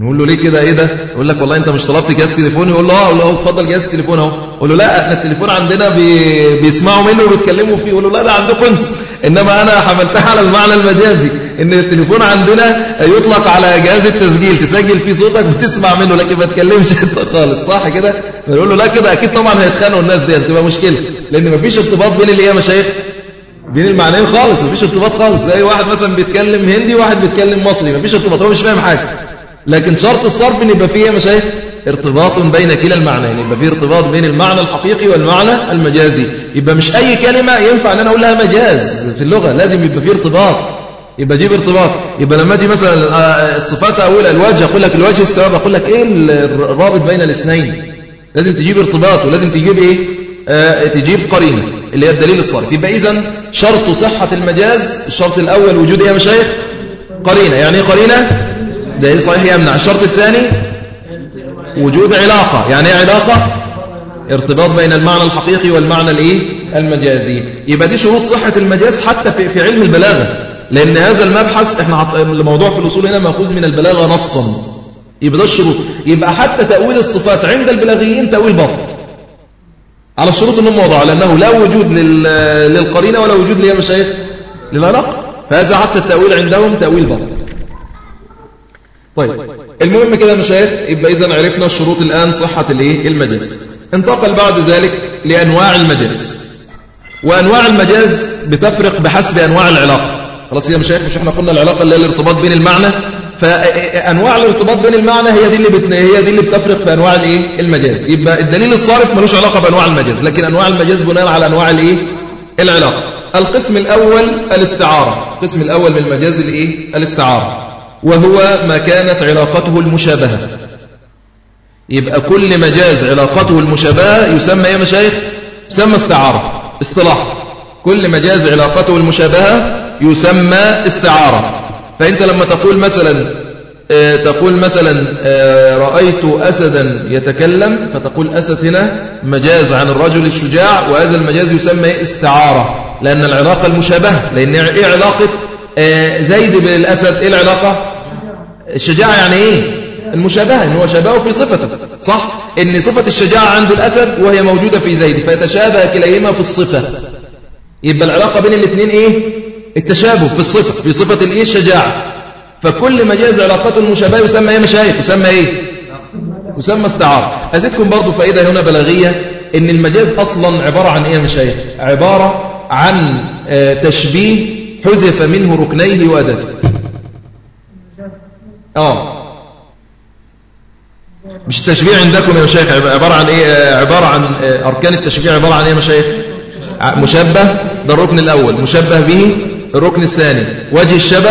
نقول له ليه كده؟ إيه ده؟ يقول لك والله أنت مش طلبت جهاز تليفون يقول له آه له اتفضل جهاز التليفون أهو. أقول له لا إحنا التليفون عندنا بي... بيسمعوا منه وبيتكلموا فيه. يقول له لا ده عندكم أنتوا. إنما أنا حملتها على المعنى المجازي إن التليفون عندنا يطلق على جهاز التسجيل. تسجل فيه صوتك وتسمع منه لكن ما تكلمش أنت خالص. صح كده؟ نقول له لا كده أكيد طبعا هيتخانقوا الناس دي هتبقى مشكلة. لأن ما فيش ارتباط بين اللي هي مشايخ؟ بين المعنيين خالص. مفيش ارتباط خالص. زي واحد مثلا بيتكلم هندي وواحد بيتكلم مصري. مفيش ارتباط. هو مش فاهم حاجة. لكن شرط الصرف إن يبقى فيه مشايخ ارتباط بين كلا المعنيين يبقى فيه ارتباط بين المعنى الحقيقي والمعنى المجازي. يبقى مش أي كلمة ينفع إن أنا أقول لها مجاز في اللغة. لازم يبقى فيه ارتباط. يبقى جيب ارتباط. يبقى لما أجي مثلا آه، الصفات اولى الوجه أقول لك الوجه السبب أقول لك إيه الرابط بين الاثنين؟ لازم تجيب ارتباط. ولازم تجيب إيه؟ آه تجيب قرينة اللي هي الدليل الصارف يبقى اذا شرط صحة المجاز الشرط الأول وجود إيه يا مشايخ؟ قرينة. يعني إيه قرينة؟ دليل صحيح يمنع. الشرط الثاني وجود علاقة. يعني إيه علاقة؟ ارتباط بين المعنى الحقيقي والمعنى الإيه؟ المجازي. يبقى دي شروط صحة المجاز حتى في, في علم البلاغة. لأن هذا المبحث إحنا الموضوع في الأصول هنا مأخوذ من البلاغة نصا. يبقى ده الشروط. يبقى حتى تأويل الصفات عند البلاغيين تأويل باطل. على الشروط انهم وضعوا لأنه لا وجود للقرينة ولا وجود ليه مشايخ للعلاقة فهذا حتى التأويل عندهم تأويل باطل. طيب المهم كده مشايخ يبقى إذا عرفنا الشروط الآن صحة الإيه؟ المجاز. انتقل بعد ذلك لأنواع المجاز. وأنواع المجاز بتفرق بحسب أنواع العلاقة. خلاص يا مشايخ مش إحنا قلنا العلاقة اللي هي الارتباط بين المعنى؟ فأنواع الارتباط بين المعنى هي دي اللي بتن... هي دي اللي بتفرق في أنواع الإيه؟ المجاز. يبقى الدليل الصارف ملوش علاقة بأنواع المجاز لكن أنواع المجاز بناء على أنواع الإيه؟ العلاقة. القسم الأول الاستعارة. القسم الأول من المجاز الإيه؟ الاستعارة. وهو ما كانت علاقته المشابهة. يبقى كل مجاز علاقته المشابهة يسمى يا مشايخ؟ يسمى استعارة اصطلاح. كل مجاز علاقته المشابهة يسمى استعارة. فأنت لما تقول مثلا آه، تقول مثلا آه، رأيت أسدا يتكلم فتقول أسد هنا مجاز عن الرجل الشجاع وهذا المجاز يسمى استعارة. لأن العلاقة المشابهة لأن إيه علاقة؟ آه، زيد بالأسد إيه العلاقة؟ الشجاعة يعني إيه؟ المشابهة إن هو شبهه في صفته صح؟ إن صفة الشجاعة عند الأسد وهي موجودة في زيد فيتشابه كليهما في الصفة. يبقى العلاقة بين الاثنين إيه؟ التشابه في الصفة في صفة الإيه؟ الشجاعة. فكل مجاز علاقته المشابهة يسمى إيه؟ مشايخ يسمى إيه؟ يسمى استعارة. أزيدكم برضو فائدة هنا بلاغية إن المجاز أصلا عبارة عن إيه مشايخ؟ عبارة عن آه، تشبيه حذف منه ركنيه وأداته. آه. مش التشبيه عندكم يا مشايخ عبارة عن إيه؟ آه، عبارة عن آه، أركان التشبيه عبارة عن إيه مشايخ مشبه ده الركن الأول مشبه به الركن الثاني. وجه الشبه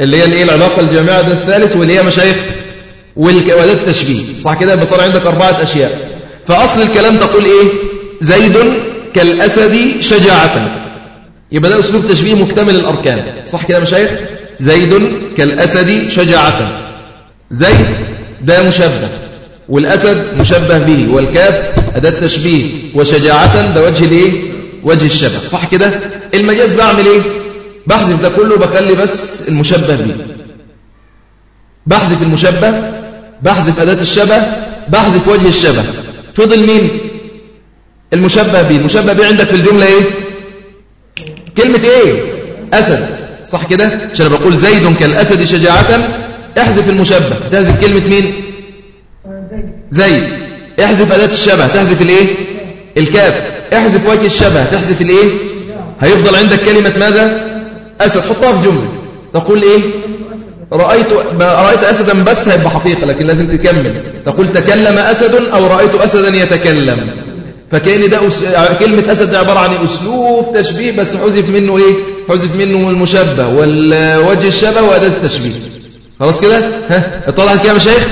اللي هي الإيه؟ العلاقة الجامعة ده الثالث واللي هي مشايخ وده التشبيه. صح كده؟ يبقى صار عندك أربعة أشياء. فأصل الكلام تقول إيه؟ زيد كالأسد شجاعة. يبقى ده أسلوب تشبيه مكتمل الأركان. صح كده مشايخ زيد كالأسد شجاعة زيد ده مشبه والأسد مشبه به والكاف أداة تشبيه وشجاعة ده وجه الإيه؟ وجه الشبه. صح كده؟ المجاز بعمل إيه؟ بحذف ده كله بخلي بس المشبه به بحذف المشبه بحذف أداة الشبه بحذف وجه الشبه. فضل مين؟ المشبه به المشبه به عندك في الجملة إيه؟ كلمة إيه؟ أسد. صح كده؟ عشان بقول زيد كالأسد شجاعة. احذف المشبه. تحذف كلمة مين؟ زيد. احذف أداة الشبه. تحذف الإيه؟ الكاف. احذف وجه الشبه. تحذف الإيه؟ هيفضل عندك كلمة ماذا؟ أسد. حطها في جملة. تقول إيه؟ رأيت رأيت أسدا بس هيبقى حقيقة لكن لازم تكمل. تقول تكلم أسد أو رأيت أسدا يتكلم. فكأن ده أس... كلمة أسد ده عبارة عن أسلوب تشبيه بس حذف منه إيه؟ حذف منه المشبه والوجه الشبه وأداة التشبيه. خلاص كده؟ ها؟ اطلع كده يا مشايخ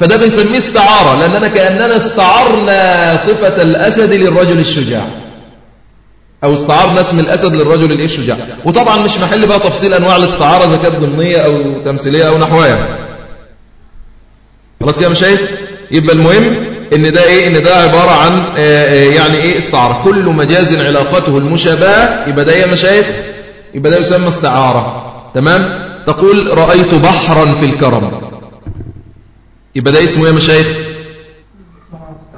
فده بنسميه استعارة لأننا كأننا استعرنا صفة الأسد للرجل الشجاع. أو استعارنا اسم الأسد للرجل الشجاع. وطبعا مش محل بقى تفصيل أنواع الاستعارة إذا كانت ضمنية أو تمثيلية أو نحوها خلاص كده مش شايف يبقى المهم إن ده إيه؟ إن ده عبارة عن آه، آه، يعني إيه؟ استعارة. كل مجاز علاقته المشابهة يبقى ده إيه مشايخ يبقى ده يسمى استعارة. تمام؟ تقول رأيت بحرا في الكرم. يبقى ده اسمه إيه مشايخ؟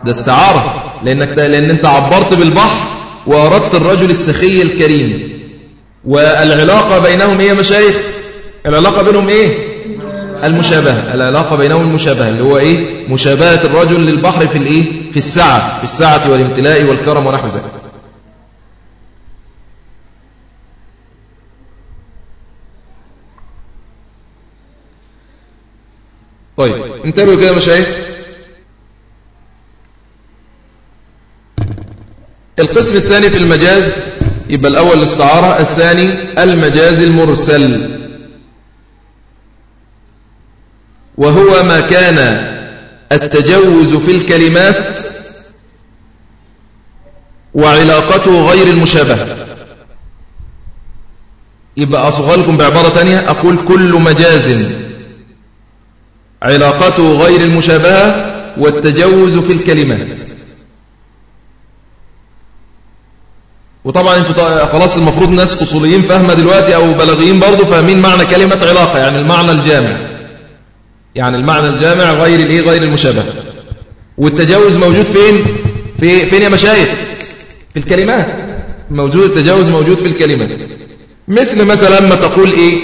ده استعارة. لأنك لأن أنت عبرت بالبحر وأردت الرجل السخي الكريم. والعلاقة بينهم إيه يا مشايخ؟ العلاقة بينهم إيه؟ المشابهة العلاقة بينهم المشابهة اللي هو إيه؟ مشابهة الرجل للبحر في الإيه؟ في السعة في السعة والامتلاء والكرم ونحو ذلك. طيب انتبهوا كده مشايخ. القسم الثاني في المجاز يبقى الأول الاستعارة الثاني المجاز المرسل. وهو ما كان التجوز في الكلمات وعلاقته غير المشابهة. يبقى أصغى لكم بعبارة تانية. أقول كل مجاز. علاقته غير المشابهة والتجوز في الكلمات. وطبعا خلاص المفروض ناس أصوليين فاهمة دلوقتي أو بلاغيين برضه فاهمين معنى كلمة علاقة يعني المعنى الجامع. يعني المعنى الجامع غير الايه غير المشابه. والتجاوز موجود فين؟ في فين يا مشايخ؟ في الكلمات. موجود التجاوز موجود في الكلمات. مثل مثلا لما تقول إيه؟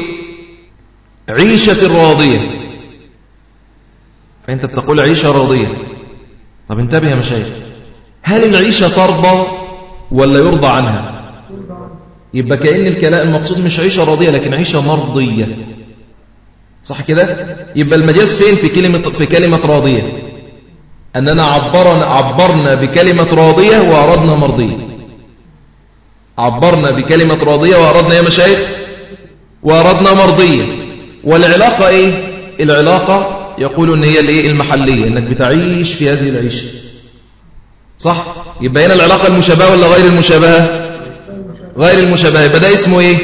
عيشة راضية. فانت بتقول عيشة راضية. طب انتبه يا مشايخ. هل العيشة ترضى ولا يرضى عنها؟ يبقى كأن الكلام المقصود مش عيشة راضية لكن عيشة مرضية. صح كده؟ يبقى المجاز فين في كلمة, في كلمة راضية؟ أننا عبرنا, عبرنا بكلمة راضية وأردنا مرضية. عبرنا بكلمة راضية وأردنا يا مشايخ وأردنا مرضية. والعلاقة إيه؟ العلاقة يقول إن هي الإيه؟ المحلية إنك بتعيش في هذه العيشة. صح؟ يبقى هنا العلاقة المشابهة ولا غير المشابهة؟ غير المشابهة. يبقى ده اسمه إيه؟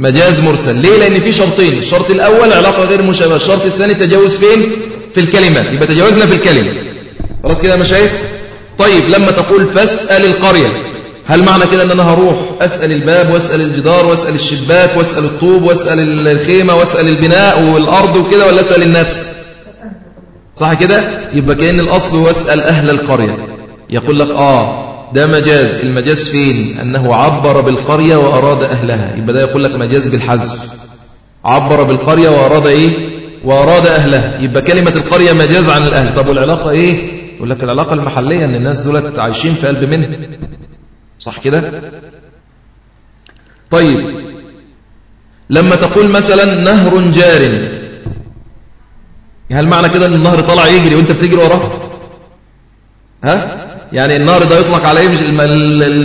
مجاز مرسل. ليه؟ لأن في شرطين. الشرط الأول علاقة غير مشابهة. الشرط الثاني تجاوز فين؟ في الكلمات يبقى تجاوزنا في الكلمة. خلاص كده يا مشايخ؟ طيب لما تقول فاسأل القرية هل معنى كده إن أنا هروح أسأل الباب وأسأل الجدار وأسأل الشباك وأسأل الطوب وأسأل الخيمة وأسأل البناء والأرض وكده ولا أسأل الناس؟ صح كده؟ يبقى كأن الأصل واسال أهل القرية. يقول لك آه ده مجاز. المجاز فين؟ أنه عبر بالقرية وأراد أهلها. يبقى ده يقول لك مجاز بالحذف. عبر بالقرية وأراد إيه؟ وأراد أهلها. يبقى كلمة القرية مجاز عن الأهل. طب والعلاقة إيه؟ يقول لك العلاقة المحلية أن الناس دولت عايشين في قلب منه صح كده؟ طيب. لما تقول مثلا نهر جار. هل معنى كده إن النهر طلع يجري وأنت بتجري وراه؟ ها؟ يعني النهر ده يطلق عليه مش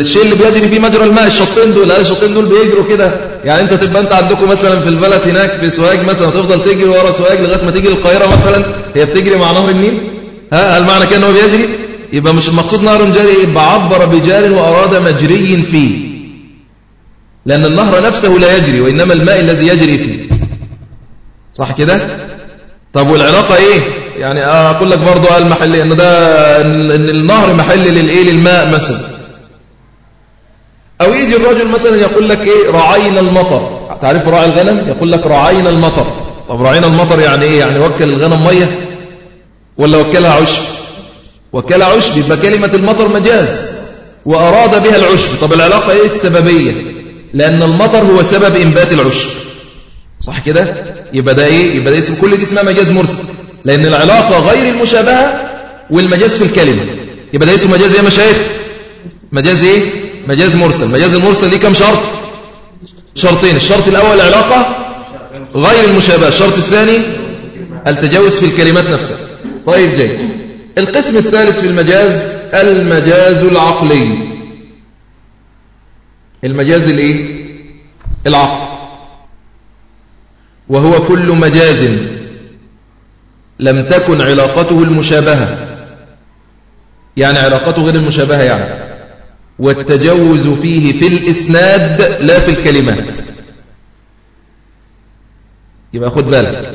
الشيء اللي بيجري فيه مجرى الماء الشطين دول. هل الشطين دول بيجروا كده. يعني أنت تبقى أنت عندكم مثلا في البلد هناك في سوهاج مثلا تفضل تجري ورا سوهاج لغاية ما تيجي القاهرة مثلا. هي بتجري مع نهر النيل. ها؟ هل معنى كده إن هو بيجري؟ يبقى مش المقصود نهر جاري يبقى عبر بجار وأراد مجري فيه. لأن النهر نفسه لا يجري وإنما الماء الذي يجري فيه. صح كده؟ طب والعلاقة إيه؟ يعني أقول لك برضو المحلية إن ده إن النهر محل للإيه للماء مثلا. أو يجي الرجل مثلا يقول لك إيه؟ رعينا المطر. تعرف راعي الغنم؟ يقول لك رعينا المطر. طب رعينا المطر يعني إيه؟ يعني وكل الغنم مية؟ ولا وكلها عشب؟ وكلها عشب يبقى كلمة المطر مجاز. وأراد بها العشب. طب العلاقة إيه؟ السببية. لأن المطر هو سبب إنبات العشب. صح كده؟ يبقى ده إيه؟ يبقى ده اسم كل دي اسمها مجاز مرسل. لأن العلاقة غير المشابهة والمجاز في الكلمة. يبقى ده اسمه مجاز إيه يا مشايخ؟ مجاز إيه؟ مجاز مرسل. مجاز المرسل ليه كم شرط؟ شرطين. الشرط الأول العلاقة غير المشابهة. الشرط الثاني التجاوز في الكلمات نفسها. طيب جيد القسم الثالث في المجاز المجاز العقلي. المجاز الإيه؟ العقل. وهو كل مجاز. لم تكن علاقته المشابهة. يعني علاقته غير المشابهة يعني. والتجوز فيه في الإسناد لا في الكلمات. يبقى خد بالك.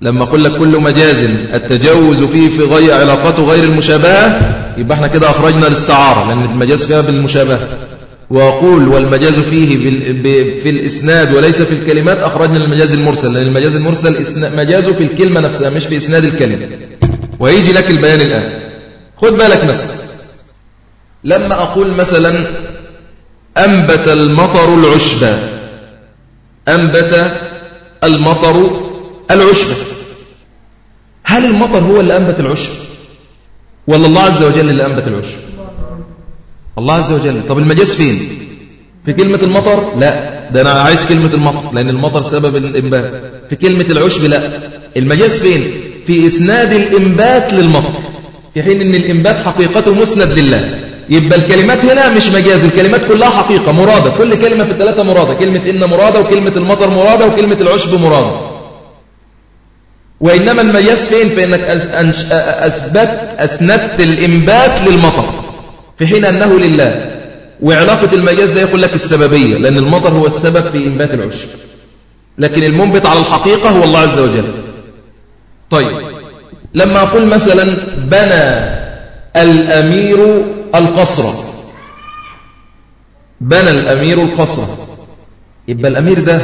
لما أقول لك كل مجاز التجوز فيه في غير علاقته غير المشابهة يبقى إحنا كده أخرجنا الاستعارة لأن المجاز فيها بالمشابهة. وأقول والمجاز فيه في الإسناد وليس في الكلمات أخرجنا المجاز المرسل لأن المجاز المرسل مجازه في الكلمة نفسها مش في إسناد الكلمة. ويجي لك البيان الآن. خد بالك مثلا. لما أقول مثلا أنبت المطر العشبة أنبت المطر العشبة هل المطر هو اللي أنبت العشب؟ ولا الله عز وجل اللي أنبت العشب؟ الله عز وجل. طب المجاز فين؟ في كلمة المطر؟ لا. ده أنا عايز كلمة المطر لأن المطر سبب الإنبات. في كلمة العشب؟ لا. المجاز فين؟ في إسناد الإنبات للمطر. في حين أن الإنبات حقيقته مسند لله. يبقى الكلمات هنا مش مجاز. الكلمات كلها حقيقة مرادة. كل كلمة في الثلاثة مرادة. كلمة إن مرادة وكلمة المطر مرادة وكلمة العشب مرادة. وإنما المجاز فين؟ في أنك أثبت أسندت الإنبات للمطر. في حين أنه لله. وعلاقة المجاز ده يقول لك السببية لأن المطر هو السبب في إنبات العشب لكن المنبت على الحقيقة هو الله عز وجل. طيب لما أقول مثلا بنى الأمير القصر. بنى الأمير القصر. يبقى الأمير ده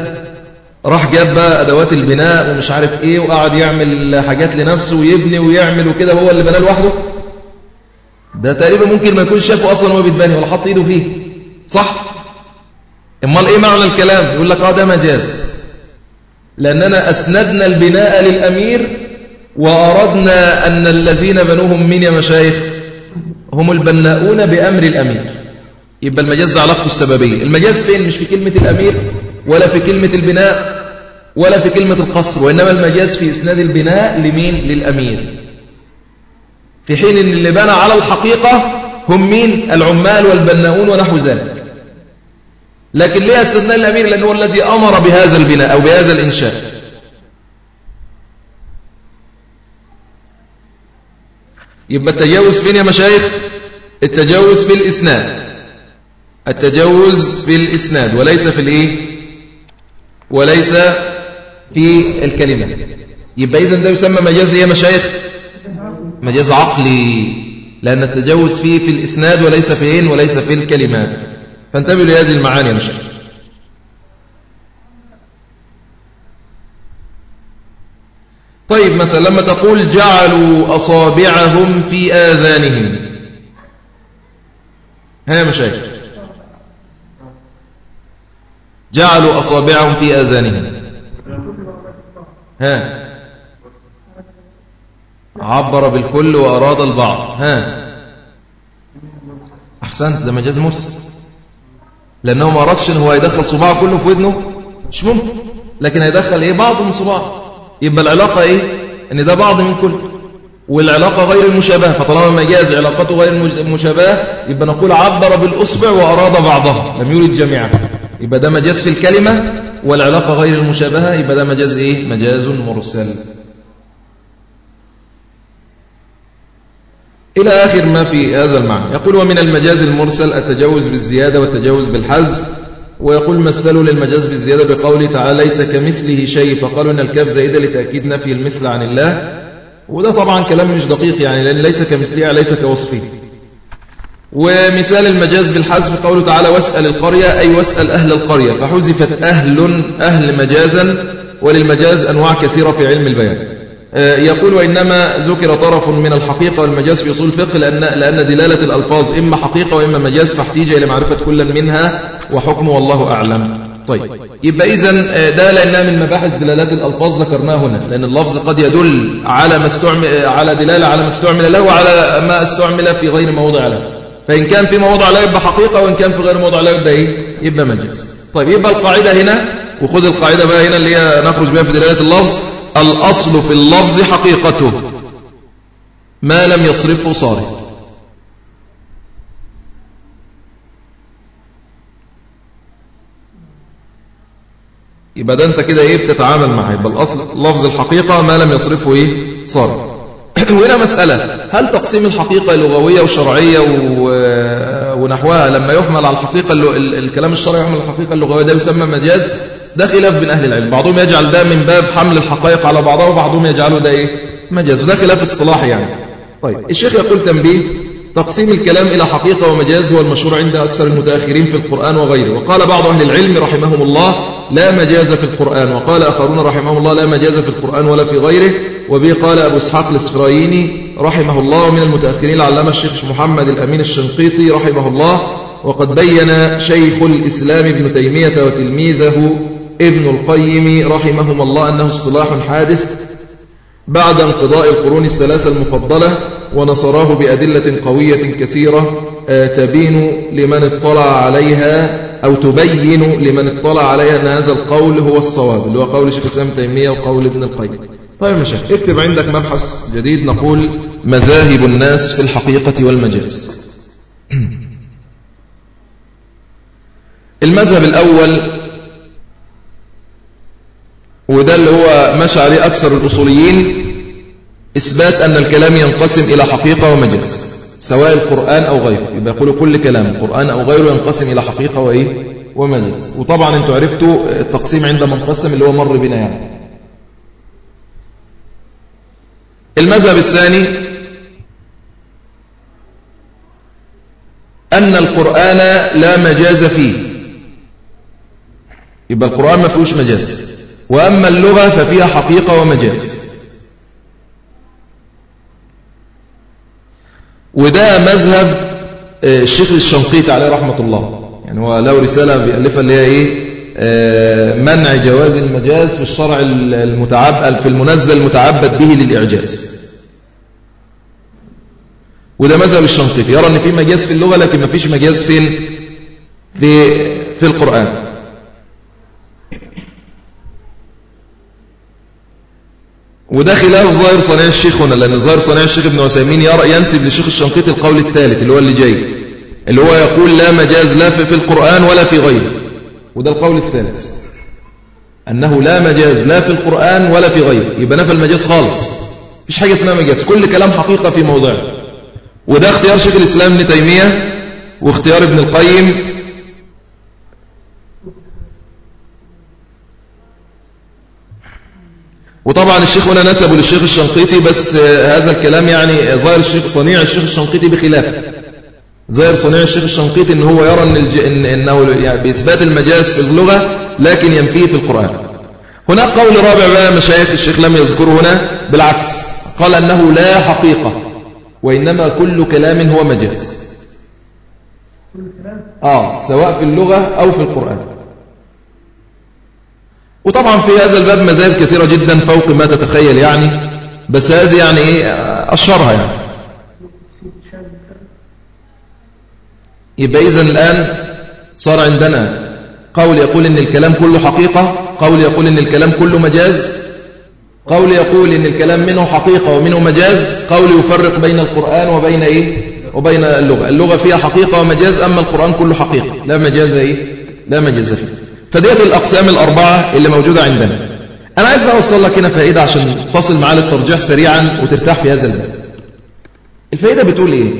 راح جاب بقى أدوات البناء ومش عارف إيه وقعد يعمل حاجات لنفسه ويبني ويعمل وكده هو اللي بناه لوحده؟ ده تقريبا ممكن ما يكونش شافه أصلا وهو بيتبني ولا حط إيده فيه. صح؟ أمال إيه معنى الكلام؟ يقول لك آه ده مجاز. لأننا أسندنا البناء للأمير وأردنا أن الذين بنوهم من يا مشايخ هم البناؤون بأمر الأمير. يبقى المجاز ده علاقته السببية. المجاز فين؟ مش في كلمة الأمير ولا في كلمة البناء ولا في كلمة القصر وإنما المجاز في إسناد البناء لمين؟ للأمير. في حين أن اللي بنى على الحقيقة هم مين؟ العمال والبناؤون ونحو ذلك. لكن ليه استثناء الأمير؟ لأنه هو الذي أمر بهذا البناء أو بهذا الإنشاء. يبقى التجاوز فين يا مشايخ؟ التجاوز في الإسناد. التجاوز في الإسناد وليس في الإيه؟ وليس في الكلمة. يبقى إذن ده يسمى مجاز يا مشايخ؟ مجاز عقلي لأن التجاوز فيه في الإسناد وليس في إن وليس في الكلمات. فانتبهوا لهذه المعاني مشايخ. طيب مثلا لما تقول جعلوا أصابعهم في آذانهم. ها مشايخ. جعلوا أصابعهم في آذانهم. ها. عبر بالكل وأراد البعض. ها. أحسنت ده مجاز مرسل لأنه ما أردش إن هو يدخل صباعه كله في ودنه؟ مش ممكن. لكن هيدخل إيه؟ بعض من صباعه. يبقى العلاقة إيه؟ إن ده بعض من كل. والعلاقة غير المشابهة. فطالما مجاز علاقته غير المشابهة يبقى نقول عبر بالأصبع وأراد بعضها. لم يرد جميعا. يبقى ده مجاز في الكلمة والعلاقة غير المشابهة يبقى ده مجاز إيه؟ مجاز مرسل. إلى آخر ما في هذا المعنى. يقول ومن المجاز المرسل التجاوز بالزيادة والتجاوز بالحذف ويقول مثلوا للمجاز بالزيادة بقوله تعالى ليس كمثله شيء فقالوا أن الكاف زائدة لتأكيد نفي المثل عن الله. وده طبعا كلام مش دقيق يعني لأن ليس كمثله ليس كوصفه. ومثال المجاز بالحذف قوله تعالى واسأل القرية أي واسأل أهل القرية. فحذفت أهل أهل مجازا وللمجاز أنواع كثيرة في علم البيان. يقول وإنما ذكر طرف من الحقيقة والمجاز في أصول الفقه لأن, لأن دلالة الألفاظ إما حقيقة وإما مجاز فاحتيج إلى معرفة كل منها وحكم والله أعلم. طيب. يبقى إذن آه، ده لأنها من مباحث دلالات الألفاظ ذكرناه هنا لأن اللفظ قد يدل على ما استعمل آه، على دلالة على ما استعمل له وعلى ما استعمل في غير موضع له. فإن كان في موضع له يبقى حقيقة وإن كان في غير موضع له يبقى إيه؟ يبقى مجاز. طيب يبقى القاعدة هنا وخذ القاعدة بقى هنا اللي هي نخرج بها في دلالة اللفظ. الأصل في اللفظ حقيقته. ما لم يصرفه صارف. يبقى ده انت كده إيه بتتعامل معاه. يبقى الأصل لفظ الحقيقة ما لم يصرفه إيه؟ صارف. وهنا مسألة. هل تقسيم الحقيقة لغوية وشرعية ونحوها لما يحمل على الحقيقة الكلام الشرعي يحمل على الحقيقة اللغوية ده يسمى مجاز؟ ده خلاف بين أهل العلم. بعضهم يجعل ده من باب حمل الحقائق على بعضها وبعضهم يجعله ده إيه؟ مجاز. وده خلاف اصطلاحي يعني. طيب الشيخ يقول تنبيه تقسيم الكلام إلى حقيقة ومجاز هو المشهور عند أكثر المتأخرين في القرآن وغيره. وقال بعض أهل العلم رحمهم الله لا مجاز في القرآن. وقال آخرون رحمهم الله لا مجاز في القرآن ولا في غيره. وبه قال أبو إسحاق الإسفرايني رحمه الله ومن المتأخرين العلامة الشيخ محمد الأمين الشنقيطي رحمه الله وقد بين شيخ الإسلام ابن تيمية وتلميذه ابن القيم رحمهما الله أنه اصطلاح حادث بعد انقضاء القرون الثلاثة المفضلة ونصراه بأدلة قوية كثيرة آه، تبين لمن اطلع عليها أو تبين لمن اطلع عليها أن هذا القول هو الصواب اللي هو قول شيخ الإسلام تيمية وقول ابن القيم. طيب مشاهد اكتب عندك مبحث جديد نقول مذاهب الناس في الحقيقة والمجاز. المذهب الأول وده اللي هو مشى عليه أكثر الأصوليين إثبات أن الكلام ينقسم إلى حقيقة ومجاز سواء القرآن أو غيره. يبقى يقولوا كل كلام القرآن أو غيره ينقسم إلى حقيقة وإيه؟ ومجاز وطبعا أنتوا عرفتوا التقسيم عند من قسم اللي هو مر بنا يعني. المذهب الثاني أن القرآن لا مجاز فيه. يبقى القرآن ما فيهوش مجاز. وأما اللغة ففيها حقيقة ومجاز. وده مذهب آه، الشيخ الشنقيطي عليه رحمة الله. يعني هو له رسالة بيألفها اللي هي إيه؟ آه، منع جواز المجاز في الشرع المتعبد في المنزل المتعبد به للإعجاز. وده مذهب الشنقيطي. يرى أن في مجاز في اللغة لكن ما فيش مجاز فين في في القرآن. وده خلاف ظاهر صنيع الشيخ هنا لأن ظاهر صنيع الشيخ ابن عثيمين يرى ينسب للشيخ الشنقيطي القول الثالث اللي هو اللي جاي اللي هو يقول لا مجاز لا في القرآن ولا في غيره. وده القول الثالث أنه لا مجاز لا في القرآن ولا في غيره. يبقى نفى المجاز خالص. مفيش حاجة اسمها مجاز. كل كلام حقيقة في موضعه وده اختيار شيخ الإسلام ابن تيمية واختيار ابن القيم وطبعا الشيخ هنا نسبه للشيخ الشنقيطي بس هذا الكلام يعني ظاهر الشيخ صنيع الشيخ الشنقيطي بخلافه ظاهر صنيع الشيخ الشنقيطي إن هو يرى إن الج... إن إنه يعني بإثبات المجاز في اللغة لكن ينفيه في القرآن. هناك قول رابع بقى مشايخ الشيخ لم يذكره هنا بالعكس. قال أنه لا حقيقة وإنما كل كلام هو مجاز. آه سواء في اللغة أو في القرآن. وطبعا في هذا الباب مذاهب كثيرة جدا فوق ما تتخيل يعني بس هذه يعني إيه أشهرها يعني. يبقى إذن الآن صار عندنا قول يقول إن الكلام كله حقيقة قول يقول إن الكلام كله مجاز قول يقول إن الكلام منه حقيقة ومنه مجاز قول يفرق بين القرآن وبين إيه؟ وبين اللغة. اللغة فيها حقيقة ومجاز أما القرآن كله حقيقة. لا مجاز إيه؟ لا مجاز فيه. فديت الأقسام الأربعة اللي موجودة عندنا. أنا عايز بقى أوصل لك هنا فائدة عشان تصل معاه للترجيح سريعا وترتاح في هذا الباب. الفائدة بتقول إيه؟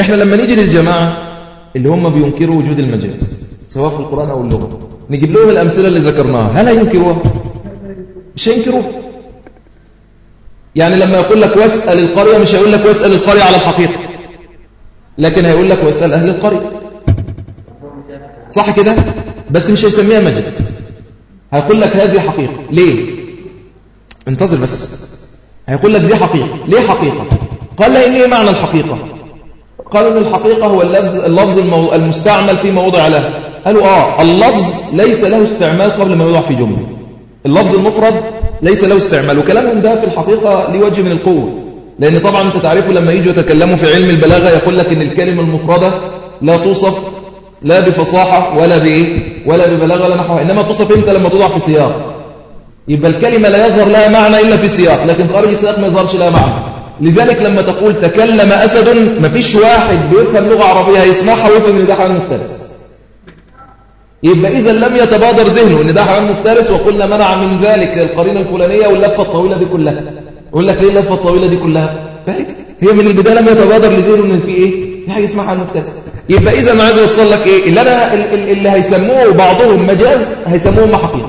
إحنا لما نيجي للجماعة اللي هم بينكروا وجود المجاز سواء في القرآن أو اللغة نجيب لهم الأمثلة اللي ذكرناها. هل هينكروها؟ مش هينكروها يعني لما يقول لك واسأل القرية مش هيقول لك واسأل القرية على الحقيقة لكن هيقول لك واسأل أهل القرية. صح كده؟ بس مش هيسميها مجاز هيقول لك هذه حقيقة. ليه؟ انتظر بس. هيقول لك دي حقيقة. ليه حقيقة؟ قال لأن إيه معنى الحقيقة؟ قالوا إن الحقيقة هو اللفظ, اللفظ المستعمل في موضع له. قالوا آه اللفظ ليس له استعمال قبل ما يوضع في جملة. اللفظ المفرد ليس له استعمال. وكلامهم ده في الحقيقة لوجه من القوة. لأن طبعا أنت تعرفوا لما يجوا يتكلموا في علم البلاغة يقول لك أن الكلمة المفردة لا توصف لا بفصاحة ولا بإيه؟ ولا ببلاغة ولا نحوها إنما تصف إمتى لما توضع في سياق. يبقى الكلمة لا يظهر لها معنى إلا في السياق لكن خارج السياق ما يظهرش لها معنى. لذلك لما تقول تكلم أسد ما فيش واحد بيفهم لغة عربية هيسمعها ويفهم إن ده حيوان مفترس. يبقى إذا لم يتبادر ذهنه إن ده حيوان مفترس وقلنا منع من ذلك القرينة الفلانية واللفة الطويلة دي كلها. يقول لك ليه اللفة الطويلة دي كلها؟ هي من البداية لم يتبادر لذهنه إن في إيه؟ حاجة اسمها حال مفترس. يبقى إذا عايز أوصل لك إيه؟ اللي, أنا اللي هيسموه بعضهم مجاز هيسموه حقيقة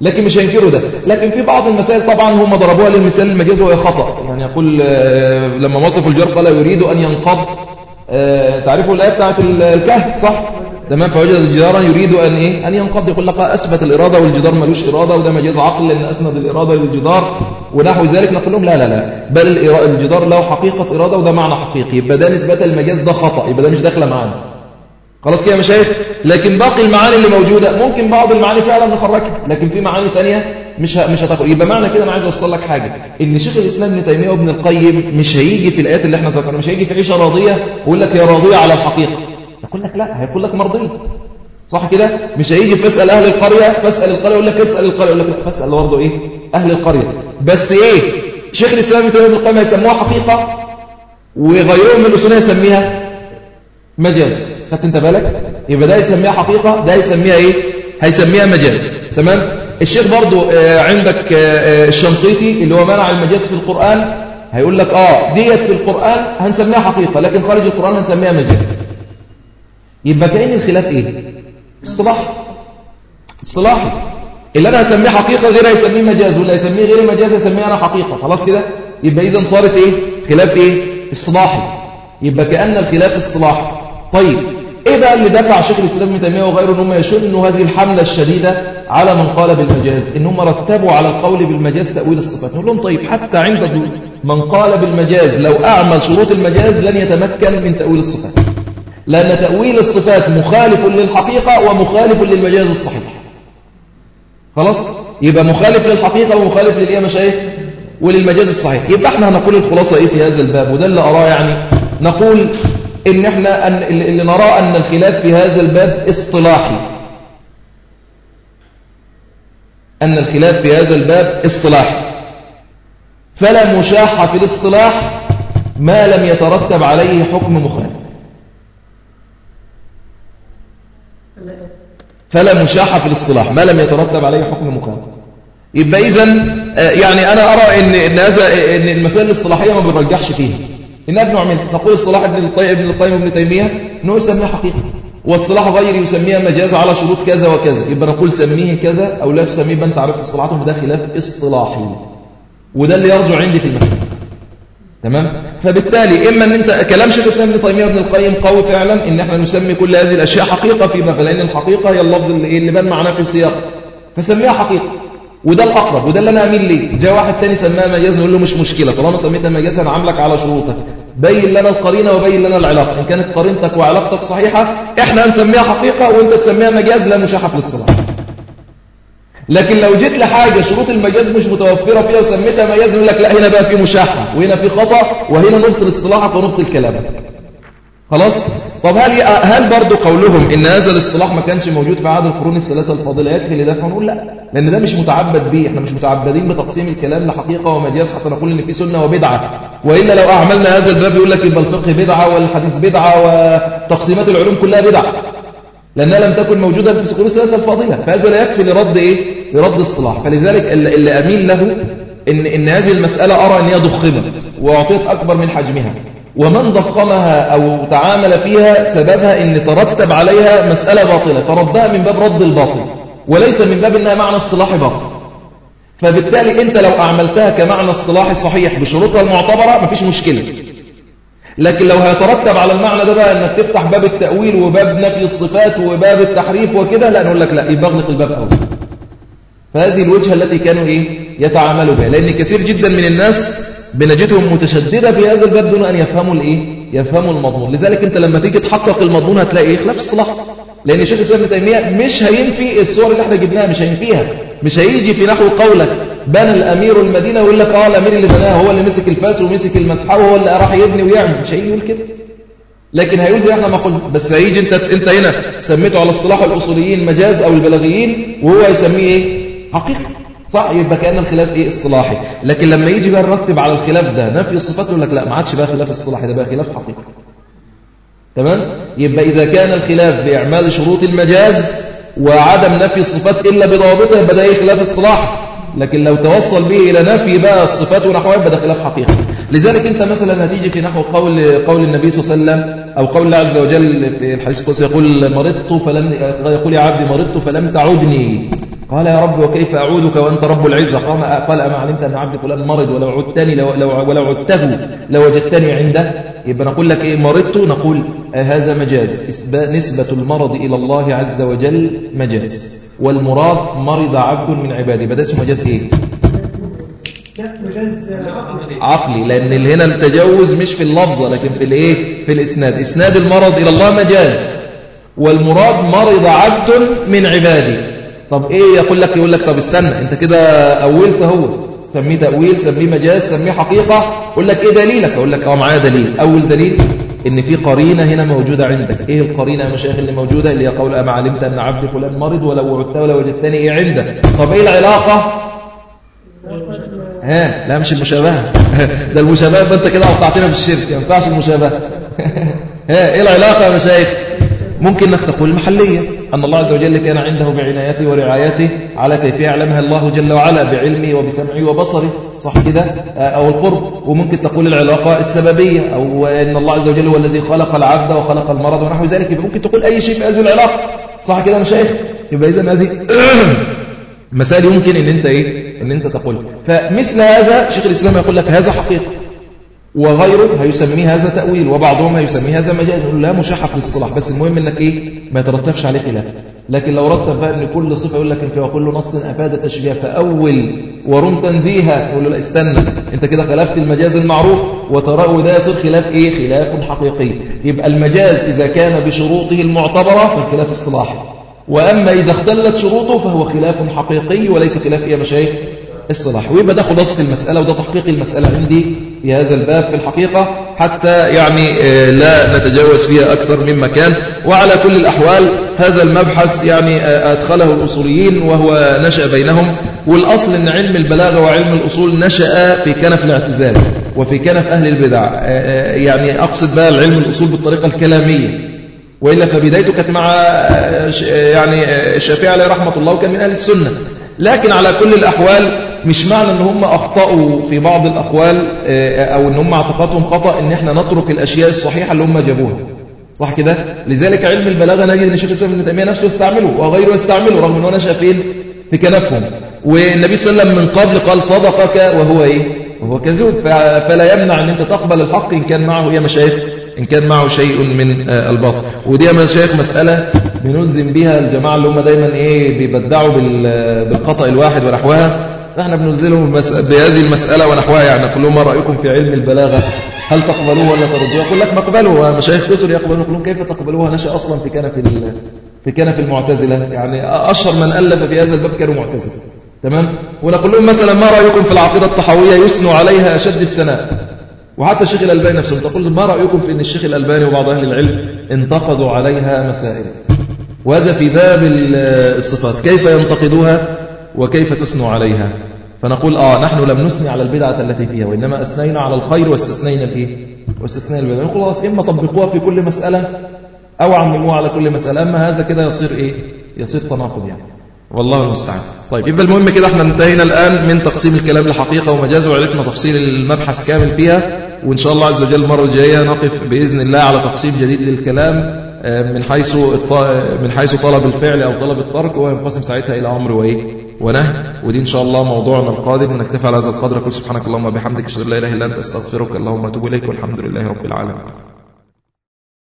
لكن مش هينكروا ده. لكن في بعض المسائل طبعا هم ضربوها للمثال المجاز وهي خطأ. يعني يقول آه، لما وصفوا الجار قال يريد أن ينقض. آه، تعرفوا الآية بتاعت الكهف صح؟ تمام فوجد جدارا يريد أن إيه؟ أن ينقض يقول لك أثبت الإرادة والجدار ملوش إرادة وده مجاز عقل لأن أسند الإرادة للجدار ونحو ذلك نقول لهم لا لا لا. بل الجدار له حقيقة إرادة وده معنى حقيقي. يبقى ده نسبة المجاز ده خطأ. يبقى ده مش داخلة معانا. خلاص كده يا مشايخ؟ لكن باقي المعاني اللي موجودة. ممكن بعض المعاني فعلا نخرجها لكن في معاني تانية مش مش هتاخد يبقى معنى كده أنا عايز أوصل لك حاجة. إن شيخ الإسلام ابن تيمية وابن القيم مش هيجي في الآيات اللي إحنا ذكرناها مش هيجي في عيشة راضية ويقول لك يا راضيه على الحقيقة. يقول لك لا هيقول لك مرضيه صح كده؟ مش هيجي فاسأل أهل القرية فاسأل القرية يقول لك اسأل القرية يقول لك لا. فاسأل برضه إيه؟ أهل القرية. بس إيه؟ شيخ الإسلام ابن القيم هيسموها حقيقة وغيرهم من الاصوليه يسميها مجاز. خدت أنت بالك؟ يبقى ده يسميها حقيقة ده يسميها إيه؟ هيسميها مجاز. تمام؟ الشيخ برضو آه، عندك آه، آه، الشنقيطي اللي هو منع المجاز في القرآن هيقول لك آه ديت في القرآن هنسميها حقيقة لكن خارج القرآن هنسميها مجاز. يبقى كأن الخلاف إيه؟ اصطلاحي اصطلاحي اللي أنا هسميه حقيقة غير هيسميه مجاز واللي هيسميه غير مجاز هيسميه أنا حقيقة. خلاص كده؟ يبقى اذا صارت إيه؟ خلاف إيه؟ اصطلاحي يبقى كأن الخلاف اصطلاحي طيب إيه بقى اللي دفع شيخ الإسلام ابن تيمية وغيره إن هم يشنوا هذه الحملة الشديدة على من قال بالمجاز؟ إن هم رتبوا على القول بالمجاز تأويل الصفات. نقول لهم طيب حتى عند من قال بالمجاز لو أعمل شروط المجاز لن يتمكن من تأويل الصفات. لأن تأويل الصفات مخالف للحقيقة ومخالف للمجاز الصحيح. خلاص؟ يبقى مخالف للحقيقة ومخالف للإيه؟ مشايخ وللمجاز الصحيح. يبقى إحنا هنقول الخلاصة إيه في هذا الباب؟ وده اللي أراه يعني. نقول إن إحنا أن اللي نرى أن الخلاف في هذا الباب اصطلاحي. أن الخلاف في هذا الباب اصطلاحي. فلا مشاحة في الاصطلاح ما لم يترتب عليه حكم مخالف. فلا مشاحة في الاصطلاح ما لم يترتب عليه حكم مخالف يبقى إذن آه، يعني أنا أرى إن, إن, إن المسائل الاصطلاحية ما بنرجحش فيها. إنها ابن عمين نقول الصلاح ابن الطيب ابن القيم ابن تيمية أنه يسميها حقيقة. والصلاح غير يسميها مجاز على شروط كذا وكذا. يبقى نقول سميه كذا أو لا تسميه بنت عرفت الصلاحات وده خلاف اصطلاحي. وده اللي يرجع عندي في المسألة. تمام؟ فبالتالي إما أن أنت كلام شيخ الإسلام ابن تيمية ابن القيم قوي فعلا إن إحنا نسمي كل هذه الأشياء حقيقة في باب لأن الحقيقة هي اللفظ اللي, اللي بان معناه في السياق. فسميها حقيقة. وده الأقرب وده اللي أنا أميل ليه. جاء واحد تاني سماها مجاز نقول له مش مشكلة طالما سميتها مجاز عاملك على شروطك. بين لنا القرينة وبين لنا العلاقة. إن كانت قرينتك وعلاقتك صحيحة إحنا هنسميها حقيقة وإنت تسميها مجاز لا مشاحة في لكن لو جيت لحاجة شروط المجاز مش متوفرة فيها وسميتها مجاز نقول لك لا هنا بقى في مشاحة وهنا في خطأ وهنا نبطل اصطلاحك ونبطل كلامك خلاص؟ طب هل هل برضه قولهم إن هذا الاصطلاح ما كانش موجود في عهد القرون الثلاثة الفاضلة؟ يكفي لده فنقول لا لأن ده مش متعبد به إحنا مش متعبدين بتقسيم الكلام لحقيقة ومجاز حتى نقول إن في سنة وبدعة. والا لو أعملنا هذا الباب يقول لك يبقى الفقه بدعة والحديث بدعة وتقسيمات العلوم كلها بدعة. لأنها لم تكن موجودة في القرون الثلاثه الفاضلة. فهذا لا يكفي لرد إيه؟ لرد الصلاح. فلذلك اللي اميل له إن إن هذه المسألة أرى ان هي ضخمت وأعطيت أكبر من حجمها. ومن ضخمها أو تعامل فيها سببها أن ترتب عليها مسألة باطلة. فردها من باب رد الباطل وليس من باب أنها معنى اصطلاحي باطل. فبالتالي أنت لو أعملتها كمعنى اصطلاحي صحيح بشروطها المعتبرة مفيش مشكلة. لكن لو هيترتب على المعنى ده بقى أنك تفتح باب التأويل وباب نفي الصفات وباب التحريف وكده لا نقول لك لا يبقى أغلق الباب أول. فهذه الوجهة التي كانوا إيه؟ يتعاملوا بها. لأن كثير جدا من الناس بنجدهم متشددة في هذا الباب دون أن يفهموا الإيه؟ يفهموا المضمون. لذلك أنت لما تيجي تحقق المضمون هتلاقي إيه؟ خلاف اصطلاح لأن شيخ الإسلام ابن تيمية مش هينفي الصور اللي إحنا جبناها مش هينفيها مش هيجي في نحو قولك. بنى الأمير المدينة ويقول لك آه الأمير اللي بناها هو اللي مسك الفاس ومسك المسحة وهو اللي راح يبني ويعمل. مش هيجي يقول كده. لكن هيقول زي إحنا ما قلنا. بس هيجي انت انت هنا سميته على اصطلاح الأصوليين مجاز أو البلاغيين وهو يسميه إيه؟ حقيقي صح يبقى كأن الخلاف إيه؟ اصطلاحي. لكن لما يجي بقى نرتب على الخلاف ده نفي الصفات يقول لك لا ما عادش بقى خلاف اصطلاحي ده بقى خلاف حقيقي. تمام؟ يبقى إذا كان الخلاف بإعمال شروط المجاز وعدم نفي الصفات إلا بضوابطه يبقى ده إيه؟ خلاف اصطلاحي. لكن لو توصل به إلى نفي بقى الصفات ونحوها يبقى ده خلاف حقيقي لذلك أنت مثلا هتيجي في نحو قول قول النبي صلى الله عليه وسلم أو قول الله عز وجل في الحديث القدسي يقول مرضت فلم يقول يا عبدي مرضت فلم تعودني قال يا رب وكيف أعودك وأنت رب العزة؟ قال أما علمت أن عبد فلان مرض ولو عدتني لو لو ولو عدته لوجدتني عنده؟ يبقى نقول لك إيه؟ مرضت؟ نقول آه هذا مجاز. نسبة المرض إلى الله عز وجل مجاز. والمراد مرض عبد من عباده. ده اسمه مجاز إيه؟ عقلي. لأن هنا التجاوز مش في اللفظة لكن في الإيه؟ في الإسناد. إسناد المرض إلى الله مجاز. والمراد مرض عبد من عباده. طب إيه يقول لك؟ يقول لك طب استنى أنت كده أولت هو. سميه تأويل سميه مجاز سميه حقيقة يقول لك إيه دليلك؟ أقول لك آه معايا دليل. أول دليل إن في قرينة هنا موجودة عندك. إيه القرينة يا مشايخ اللي موجودة؟ اللي هي قول أما علمت أن عبد فلان مرض ولو عدت ولا وجدتني إيه عندك؟ طب إيه العلاقة؟ ها لا مش المشابهة. ده المشابهة فانت كده قطعتنا في الشرك ما ينفعش المشابهة. ها إيه العلاقة يا مشايخ؟ ممكن إنك تقول المحليه أن الله عز وجل كان عنده بعنايته ورعايته على كيف يعلمها الله جل وعلا بعلمه وبسمعه وبصره. صح كده؟ أو القرب. وممكن تقول العلاقة السببية أو أن الله عز وجل هو الذي خلق العبد وخلق المرض ونحو ذلك. ممكن تقول أي شيء في هذه العلاقة. صح كده مشايخ يبقى إذا هذه مسائل يمكن إن أنت إيه؟ إن أنت تقول فمثل هذا شيخ الإسلام يقول لك هذا حقيقة. وغيره هيسميه هذا تأويل وبعضهم هيسميه هذا مجاز يقول لا في الاصطلاح بس المهم إنك إيه ما يترتبش عليه خلاف. لكن لو رتب بقى إن كل صفة يقول لك إن وكل نص افاد تشبيه فأول ورم تنزيها يقول له لا استنى أنت كده خلفت المجاز المعروف وتراه وده يصير خلاف إيه؟ خلاف حقيقي. يبقى المجاز إذا كان بشروطه المعتبرة فالخلاف اصطلاحي وأما إذا اختلت شروطه فهو خلاف حقيقي وليس خلاف إيه يا مشايخ الصلاح. ويبقى ده خلاصة المسألة وده تحقيق المسألة عندي. في هذا الباب في الحقيقة حتى يعني آه، لا نتجاوز فيها أكثر من مكان. وعلى كل الأحوال هذا المبحث يعني آه، أدخله الأصوليين وهو نشأ بينهم. والأصل أن علم البلاغة وعلم الأصول نشأ في كنف الاعتزال وفي كنف أهل البدع. آه، يعني أقصد بقى العلم الأصول بالطريقة الكلامية. وإلا فبدايته كانت مع يعني الشافعي عليه رحمة الله وكان من أهل السنة. لكن على كل الأحوال مش معنى إن هم أخطأوا في بعض الأقوال آه، أو إن هم اعتقادهم خطأ إن إحنا نترك الأشياء الصحيحة اللي هم جابوها. صح كده؟ لذلك علم البلاغة نجد إن الشيخ الإسلام ابن تيمية نفسه يستعمله وغيره يستعمله رغم إن هو نشأ فين؟ في كنفهم. والنبي صلى الله عليه وسلم من قبل قال صدقك وهو إيه؟ وهو كذوب. فلا يمنع أن أنت تقبل الحق إن كان معه يا مشايخ إن كان معه شيء من آه، الباطل. ودي يا مشايخ مسألة بنلزم بها الجماعة اللي هم دايما إيه؟ بيبدعوا بالخطأ الواحد ونحوها. فإحنا بنلزمهم بهذه المسألة ونحوها يعني كلهم ما رأيكم في علم البلاغة هل تقبلوه ولا تردوه؟ يقول لك نقبله مشايخ كسر يقبلون يقولون كيف تقبلوها نشأ أصلا في كان في في المعتزلة يعني أشهر من ألف في هذا الباب كانوا معتزلة تمام؟ ونقول لهم مثلا ما رأيكم في العقيدة الطحوية يسنو عليها أشد الثناء. وحتى الشيخ الألباني نفسه تقول ما رأيكم في أن الشيخ الألباني وبعض أهل العلم انتقدوا عليها مسائل؟ وهذا في باب الصفات. كيف ينتقدوها؟ وكيف تثنوا عليها؟ فنقول آه نحن لم نثني على البدعة التي فيها وإنما أثنينا على الخير واستثنينا الإيه واستثنينا البدعة. نقول خلاص إما طبقوها في كل مسألة أو عمموها على كل مسألة أما هذا كده يصير إيه؟ يصير تناقض يعني. والله المستعان. طيب يبقى المهم كده إحنا انتهينا الآن من تقسيم الكلام لحقيقة ومجاز وعرفنا تفصيل المبحث كامل فيها وإن شاء الله عز وجل المرة الجاية نقف بإذن الله على تقسيم جديد للكلام آه، من حيث من حيث طلب الفعل أو طلب الترك وينقسم ساعتها إلى أمر وإيه؟ ونهي. ودي إن شاء الله موضوعنا القادم نكتفي على هذا القدر كل سبحانك اللهم وبحمدك أشهد أن لا إله إلا أنت أستغفرك اللهم اتوب إليك والحمد لله رب العالمين.